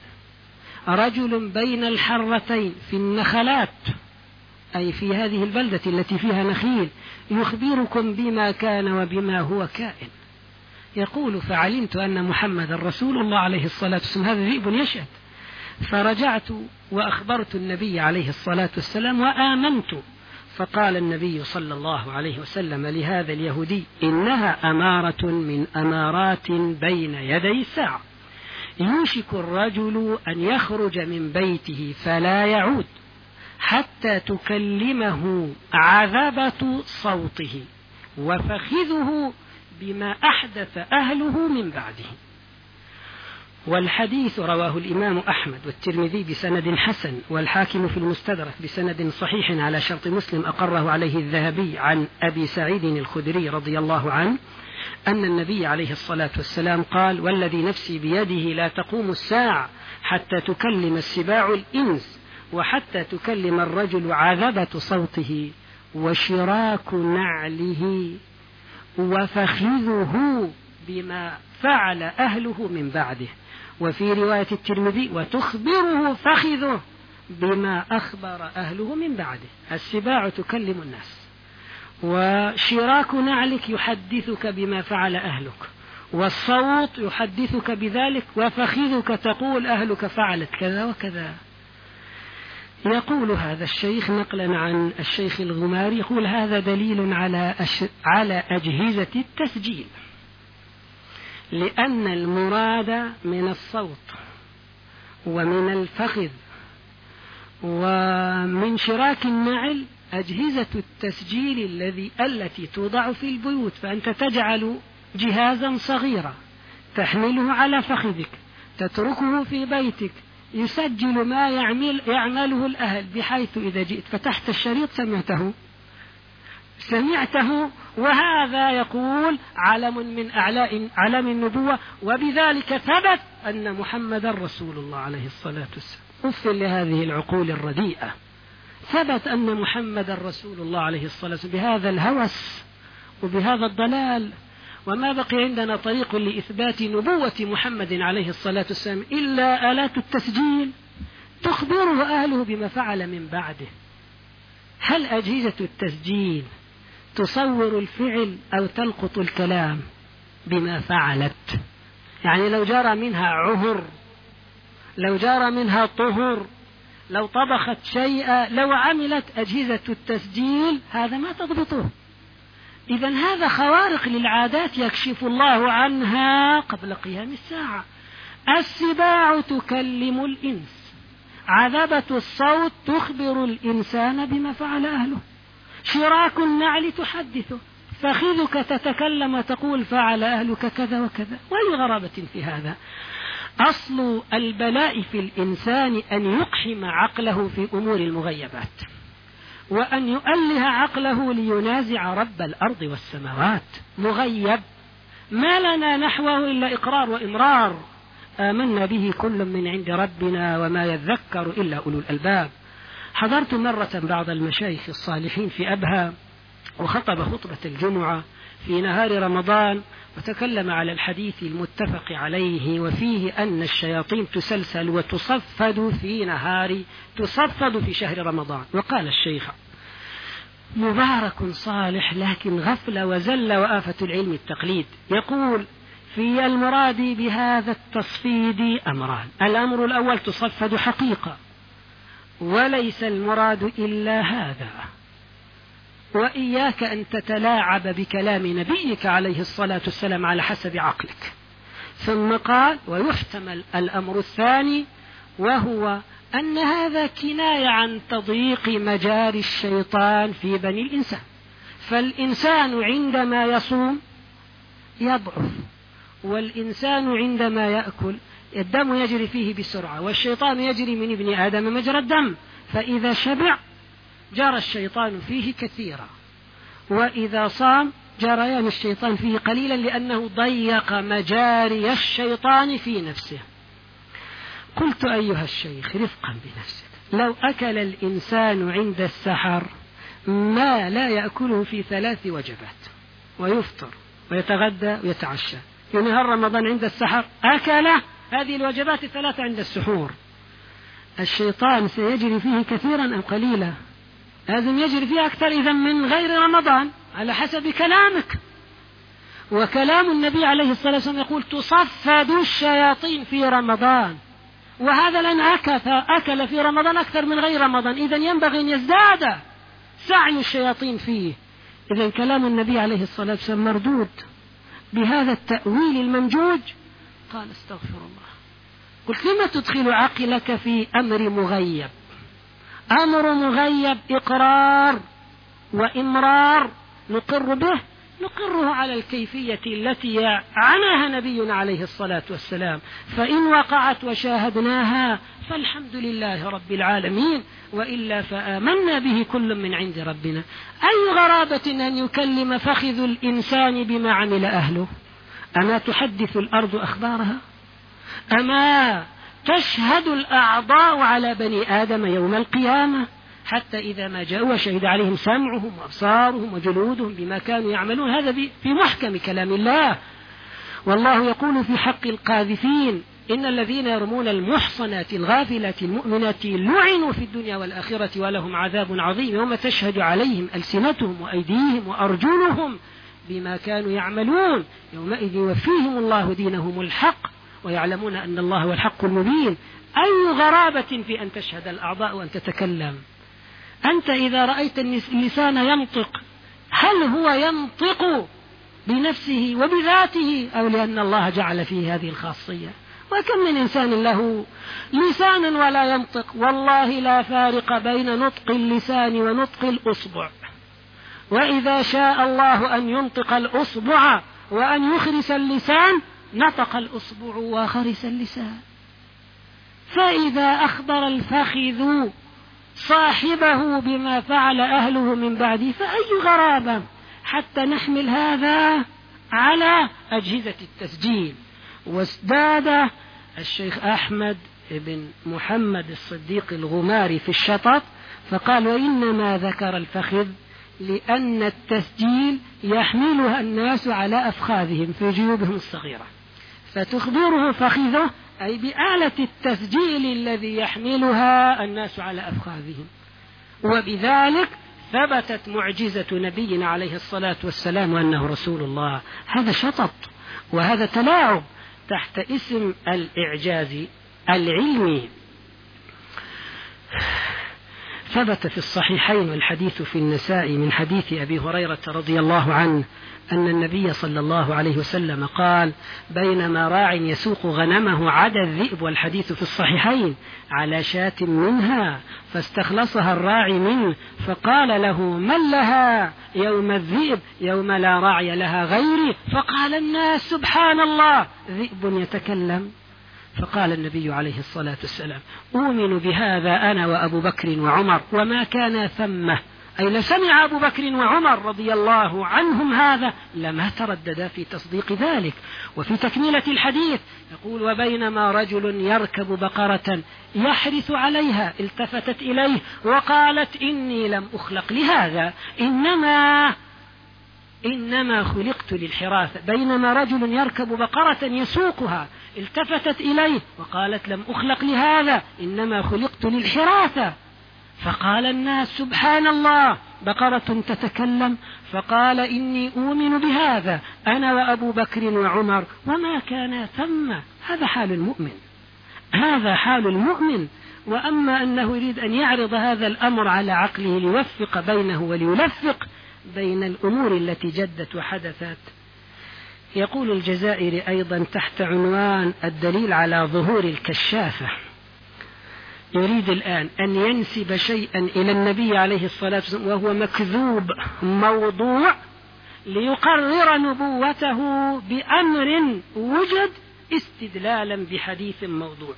رجل بين الحرتين في النخلات أي في هذه البلدة التي فيها نخيل يخبركم بما كان وبما هو كائن. يقول فعلمت أن محمد رسول الله عليه الصلاة والسلام هذا ذئب يشهد. فرجعت وأخبرت النبي عليه الصلاة والسلام وآمنت. فقال النبي صلى الله عليه وسلم لهذا اليهودي إنها أمارة من أمارات بين يدي الساعة يوشك الرجل أن يخرج من بيته فلا يعود حتى تكلمه عذبة صوته وفخذه بما أحدث أهله من بعده. والحديث رواه الإمام أحمد والترمذي بسند حسن والحاكم في المستدرك بسند صحيح على شرط مسلم أقره عليه الذهبي عن أبي سعيد الخدري رضي الله عنه أن النبي عليه الصلاة والسلام قال والذي نفسي بيده لا تقوم الساعة حتى تكلم السباع الإنس وحتى تكلم الرجل عذبة صوته وشراك نعله وفخذه بما فعل أهله من بعده. وفي رواية الترمذي وتخبره فخذه بما أخبر أهله من بعده. السباع تكلم الناس. وشراك نعلك يحدثك بما فعل أهلك والصوت يحدثك بذلك وفخذك تقول أهلك فعلت كذا وكذا. يقول هذا الشيخ نقلا عن الشيخ الغماري يقول هذا دليل على على أجهزة التسجيل لأن المراد من الصوت ومن الفخذ ومن شراك النعل أجهزة التسجيل الذي التي توضع في البيوت فأنت تجعل جهازا صغيرا تحمله على فخذك تتركه في بيتك يسجل ما يعمل يعمله الأهل بحيث إذا جئت فتحت الشريط سمعته. سمعته وهذا يقول علم من أعلاء علم النبوة وبذلك ثبت أن محمد رسول الله عليه الصلاة والسلام. أف لهذه العقول الرديئة. ثبت أن محمد رسول الله عليه الصلاة والسلام بهذا الهوس وبهذا الضلال وما بقي عندنا طريق لإثبات نبوة محمد عليه الصلاة والسلام إلا آلات التسجيل تخبره أهله بما فعل من بعده. هل أجهزة التسجيل تصور الفعل أو تلقط الكلام بما فعلت؟ يعني لو جرى منها عهر لو جرى منها طهر لو طبخت شيئا لو عملت أجهزة التسجيل هذا ما تضبطه. إذا هذا خوارق للعادات يكشف الله عنها قبل قيام الساعة. السباع تكلم الإنس. عذبة الصوت تخبر الإنسان بما فعل أهله. شراك النعل تحدثه. فخذك تتكلم وتقول فعل أهلك كذا وكذا. وأي غرابة في هذا؟ أصل البلاء في الإنسان أن يقحم عقله في أمور المغيبات وأن يؤله عقله لينازع رب الأرض والسماوات. مغيب. ما لنا نحوه إلا إقرار وإمرار. آمنا به كل من عند ربنا وما يذكر إلا أولو الألباب. حضرت مرة بعض المشايخ الصالحين في أبها وخطب خطبة الجمعة في نهار رمضان وتكلم على الحديث المتفق عليه وفيه أن الشياطين تسلسل وتصفد في نهار تصفد في شهر رمضان. وقال الشيخ مبارك صالح لكن غفلة وزل وآفة العلم التقليد. يقول في المراد بهذا التصفيد أمران. الأمر الأول تصفد حقيقة وليس المراد إلا هذا. وإياك أن تتلاعب بكلام نبيك عليه الصلاة والسلام على حسب عقلك. ثم قال ويحتمل الأمر الثاني وهو أن هذا كناية عن تضييق مجاري الشيطان في بني الإنسان. فالإنسان عندما يصوم يضعف والإنسان عندما يأكل الدم يجري فيه بسرعة والشيطان يجري من ابن آدم مجرى الدم. فإذا شبع جرى الشيطان فيه كثيرا. وإذا صام جريان الشيطان فيه قليلا لأنه ضيق مجاري الشيطان في نفسه. قلت أيها الشيخ رفقا بنفسك لو أكل الإنسان عند السحر ما لا يأكله في ثلاث وجبات ويفطر ويتغدى ويتعشى. في نهار رمضان عند السحر أكل هذه الوجبات الثلاثة عند السحور. الشيطان سيجري فيه كثيرا أم قليلا؟ لازم يجري فيه أكثر إذا من غير رمضان. على حسب كلامك. وكلام النبي عليه الصلاة والسلام يقول تصفد الشياطين في رمضان. وهذا لن أكل, أكل في رمضان أكثر من غير رمضان. إذا ينبغي أن يزداد سعي الشياطين فيه. إذا كلام النبي عليه الصلاة والسلام مردود. بهذا التأويل الممجوج قال استغفر الله. قلت لما تدخل عقلك في أمر مغيب؟ أمر مغيب إقرار وإمرار نقر به نقره على الكيفية التي عناها نبينا عليه الصلاة والسلام. فإن وقعت وشاهدناها فالحمد لله رب العالمين وإلا فآمنا به كل من عند ربنا. أي غرابة أن يكلم فخذ الإنسان بما عمل أهله؟ أما تحدث الأرض أخبارها؟ أما تشهد الأعضاء على بني آدم يوم القيامة حتى إذا ما جاءوا وشهد عليهم سمعهم وأبصارهم وجلودهم بما كانوا يعملون. هذا في محكم كلام الله. والله يقول في حق القاذفين إن الذين يرمون المحصنات الغافلات المؤمنات لعنوا في الدنيا والآخرة ولهم عذاب عظيم. يوم تشهد عليهم ألسنتهم وأيديهم وأرجلهم بما كانوا يعملون. يومئذ يوفيهم الله دينهم الحق. ويعلمون أن الله هو الحق المبين. أي غرابة في أن تشهد الأعضاء وأن تتكلم؟ أنت إذا رأيت اللسان ينطق هل هو ينطق بنفسه وبذاته أو لأن الله جعل فيه هذه الخاصية؟ وكم من إنسان له لسان ولا ينطق؟ والله لا فارق بين نطق اللسان ونطق الأصبع. وإذا شاء الله أن ينطق الأصبع وأن يخرس اللسان نطق الأصبع وخرس اللسان. فإذا أخبر الفخذ صاحبه بما فعل أهله من بعده فأي غرابة؟ حتى نحمل هذا على أجهزة التسجيل. وازداد الشيخ أحمد بن محمد الصديق الغماري في الشطط فقال وإنما ذكر الفخذ لأن التسجيل يحملها الناس على أفخاذهم في جيوبهم الصغيرة. فتخبره فخذه أي بآلة التسجيل الذي يحملها الناس على أفخاذهم. وبذلك ثبتت معجزة نبينا عليه الصلاة والسلام أنه رسول الله. هذا شطط وهذا تلاعب تحت اسم الإعجاز العلمي. ثبت في الصحيحين والحديث في النساء من حديث أبي هريرة رضي الله عنه أن النبي صلى الله عليه وسلم قال بينما راع يسوق غنمه عدا الذئب. والحديث في الصحيحين على شاة منها. فاستخلصها الراعي منه فقال له من لها يوم الذئب؟ يوم لا راعي لها غيري. فقال الناس سبحان الله. ذئب يتكلم. فقال النبي عليه الصلاة والسلام أؤمن بهذا أنا وأبو بكر وعمر وما كان ثمة. أي لسمع أبو بكر وعمر رضي الله عنهم هذا لما ترددا في تصديق ذلك. وفي تكملة الحديث يقول وبينما رجل يركب بقرة يحرث عليها التفتت إليه وقالت إني لم أخلق لهذا إنما إنما خلقت للحراثة بينما رجل يركب بقرة يسوقها التفتت إليه وقالت لم أخلق لهذا إنما خلقت للحراثة فقال الناس سبحان الله. بقرة تتكلم فقال إني أؤمن بهذا أنا وأبو بكر وعمر وما كان ثم. هذا حال المؤمن. هذا حال المؤمن. وأما أنه يريد أن يعرض هذا الأمر على عقله ليوفق بينه وليلفق بين الأمور التي جدت وحدثت. يقول الجزائري أيضا تحت عنوان الدليل على ظهور الكشافة. يريد الآن أن ينسب شيئا إلى النبي عليه الصلاة والسلام وهو مكذوب موضوع ليقرر نبوته بأمر وجد استدلالا بحديث موضوع.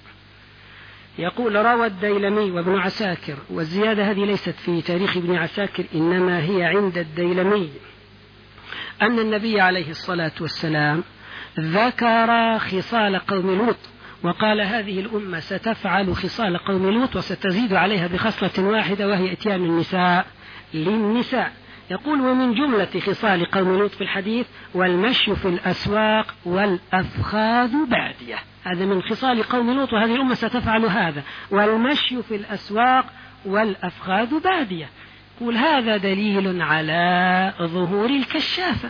يقول روى الديلمي وابن عساكر والزيادة هذه ليست في تاريخ ابن عساكر إنما هي عند الديلمي. أن النبي عليه الصلاة والسلام ذكر خصال قوم لوط وقال هذه الأمة ستفعل خصال قوم لوط وستزيد عليها بخصلة واحدة وهي إتيان النساء للنساء. يقول ومن جملة خصال قوم لوط في الحديث والمشي في الأسواق والأفخاذ بادية هذا من خصال قوم لوط وهذه الأمة ستفعل هذا. والمشي في الأسواق والأفخاذ بادية. يقول هذا دليل على ظهور الكشافة.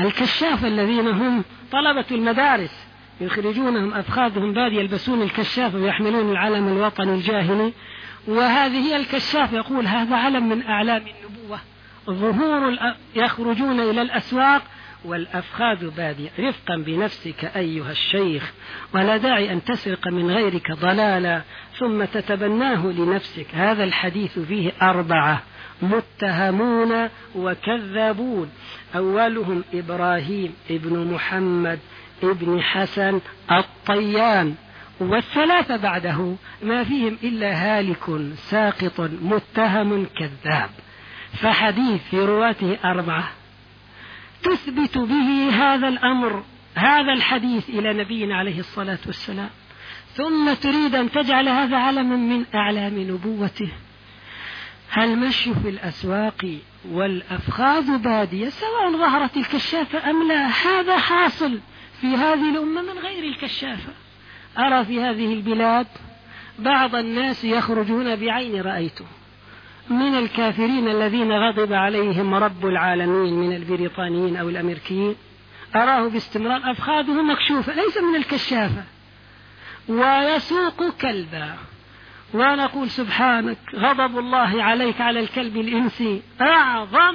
الكشافة الذين هم طلبة المدارس. يخرجونهم أفخاذهم باد يلبسون الكشافة ويحملون العلم الوطني الجاهلي. وهذه هي الكشافة. يقول هذا علم من أعلام النبوة. ظهور يخرجون إلى الأسواق والأفخاذ بادية. رفقا بنفسك أيها الشيخ ولا داعي أن تسرق من غيرك ضلالا ثم تتبناه لنفسك. هذا الحديث فيه أربعة. متهمون وكذابون. أولهم إبراهيم ابن محمد ابن حسن الطيان. والثلاثة بعده ما فيهم إلا هالك ساقط متهم كذاب. فحديث في رواته أربعة. تثبت به هذا الأمر هذا الحديث إلى نبينا عليه الصلاة والسلام. ثم تريد أن تجعل هذا علما من أعلام نبوته. هل مشي في الأسواق والأفخاذ بادية سواء ظهرت الكشافة أم لا؟ هذا حاصل في هذه الأمة من غير الكشافة. أرى في هذه البلاد بعض الناس يخرجون بعين رأيته. من الكافرين الذين غضب عليهم رب العالمين من البريطانيين أو الأمريكيين. أراه باستمرار. أفخاذه مكشوفة ليس من الكشافة. ويسوق كلبا. ونقول سبحانك غضب الله عليك على الكلب الإنسي. أعظم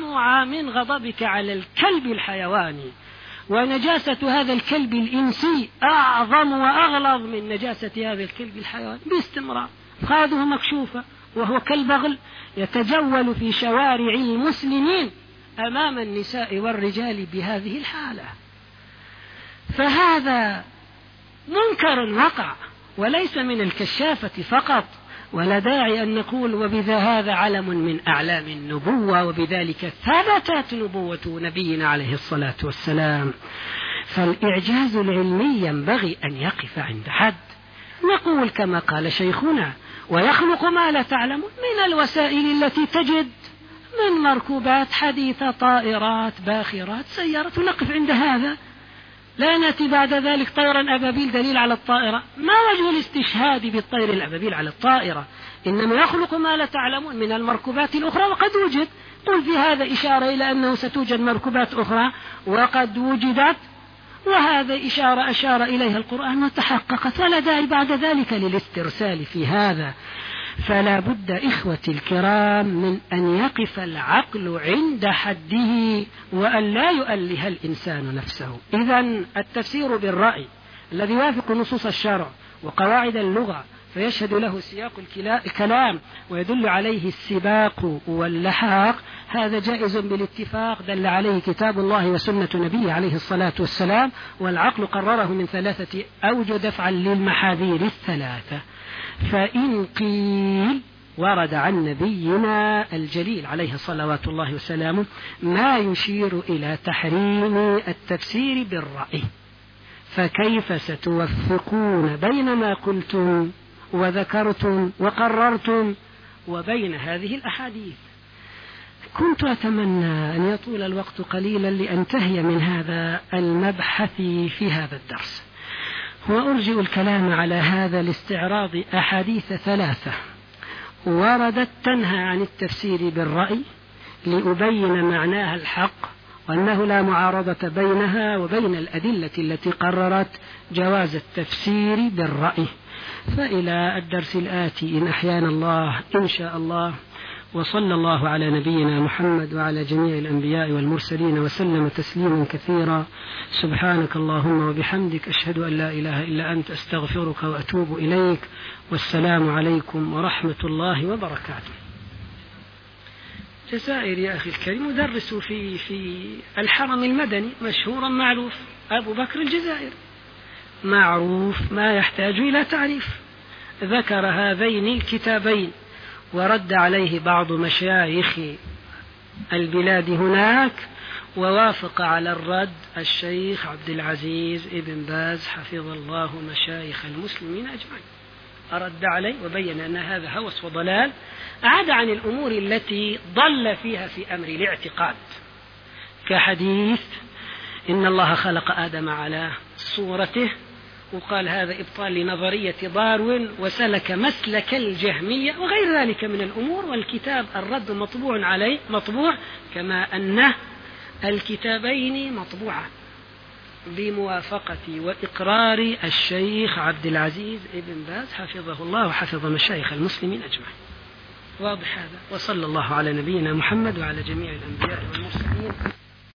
من غضبك على الكلب الحيواني. ونجاسة هذا الكلب الإنسي أعظم وأغلظ من نجاسة هذا الكلب الحيواني. باستمرار. خاذه مكشوفة وهو كالبغل يتجول في شوارع المسلمين أمام النساء والرجال بهذه الحالة. فهذا منكر وقع وليس من الكشافة فقط ولا داعي أن نقول وبذا هذا علم من أعلام النبوة وبذلك ثبتت نبوة نبينا عليه الصلاة والسلام. فالإعجاز العلمي ينبغي أن يقف عند حد. نقول كما قال شيخنا ويخلق ما لا تعلم من الوسائل التي تجد من مركوبات حديثة طائرات باخرات سيارات. ونقف عند هذا. لا نأتي بعد ذلك طيرا أبابيل دليل على الطائرة. ما وجه الاستشهاد بالطير الأبابيل على الطائرة؟ إنما يخلق ما لا تعلمون من المركوبات الأخرى وقد وجد. قل في هذا إشارة إلى أنه ستوجد مركوبات أخرى وقد وجدت وهذا إشارة أشار إليها القرآن وتحققت. ولا داعي بعد ذلك للاسترسال في هذا. فلا بد إخوتي الكرام من أن يقف العقل عند حده وأن لا يؤله الإنسان نفسه. إذا التفسير بالرأي الذي يوافق نصوص الشرع وقواعد اللغة فيشهد له سياق الكلام ويدل عليه السباق واللحاق. هذا جائز بالاتفاق. دل عليه كتاب الله وسنة نبيه عليه الصلاة والسلام والعقل قرره من ثلاثة أوجه دفعا للمحاذير الثلاثة. فإن قيل ورد عن نبينا الجليل عليه صلوات الله وسلامه ما يشير إلى تحريم التفسير بالرأي. فكيف ستوفقون بين ما قلتم؟ وذكرتم وقررتم وبين هذه الأحاديث. كنت أتمنى أن يطول الوقت قليلا لأنتهي من هذا المبحث في هذا الدرس. وأرجئ الكلام على هذا لاستعراض أحاديث ثلاثة. وردت تنهى عن التفسير بالرأي لأبين معناها الحق وأنه لا معارضة بينها وبين الأدلة التي قررت جواز التفسير بالرأي. فإلى الدرس الآتي إن أحيانا الله إن شاء الله. وصلى الله على نبينا محمد وعلى جميع الأنبياء والمرسلين وسلم تسليما كثيرا. سبحانك اللهم وبحمدك أشهد أن لا إله إلا أنت أستغفرك وأتوب إليك. والسلام عليكم ورحمة الله وبركاته. جزائر يا أخي الكريم مدرس في في الحرم المدني مشهورا معروف أبو بكر الجزائر. معروف ما يحتاج إلى تعريف. ذكر هذين الكتابين ورد عليه بعض مشايخ البلاد هناك ووافق على الرد الشيخ عبد العزيز ابن باز حفظ الله مشايخ المسلمين أجمعين. أرد عليه وبين أن هذا هوس وضلال أعاد عن الأمور التي ضل فيها في أمر الاعتقاد. كحديث إن الله خلق آدم على صورته وقال هذا إبطال لنظرية داروين وسلك مسلك الجهمية وغير ذلك من الأمور والكتاب الرد مطبوع عليه مطبوع كما أن الكتابين مطبوعة بموافقة وإقرار الشيخ عبد العزيز ابن باز حفظه الله وحفظ مشايخ المسلمين أجمعين. واضح هذا. وصلى الله على نبينا محمد وعلى جميع الأنبياء والمرسلين.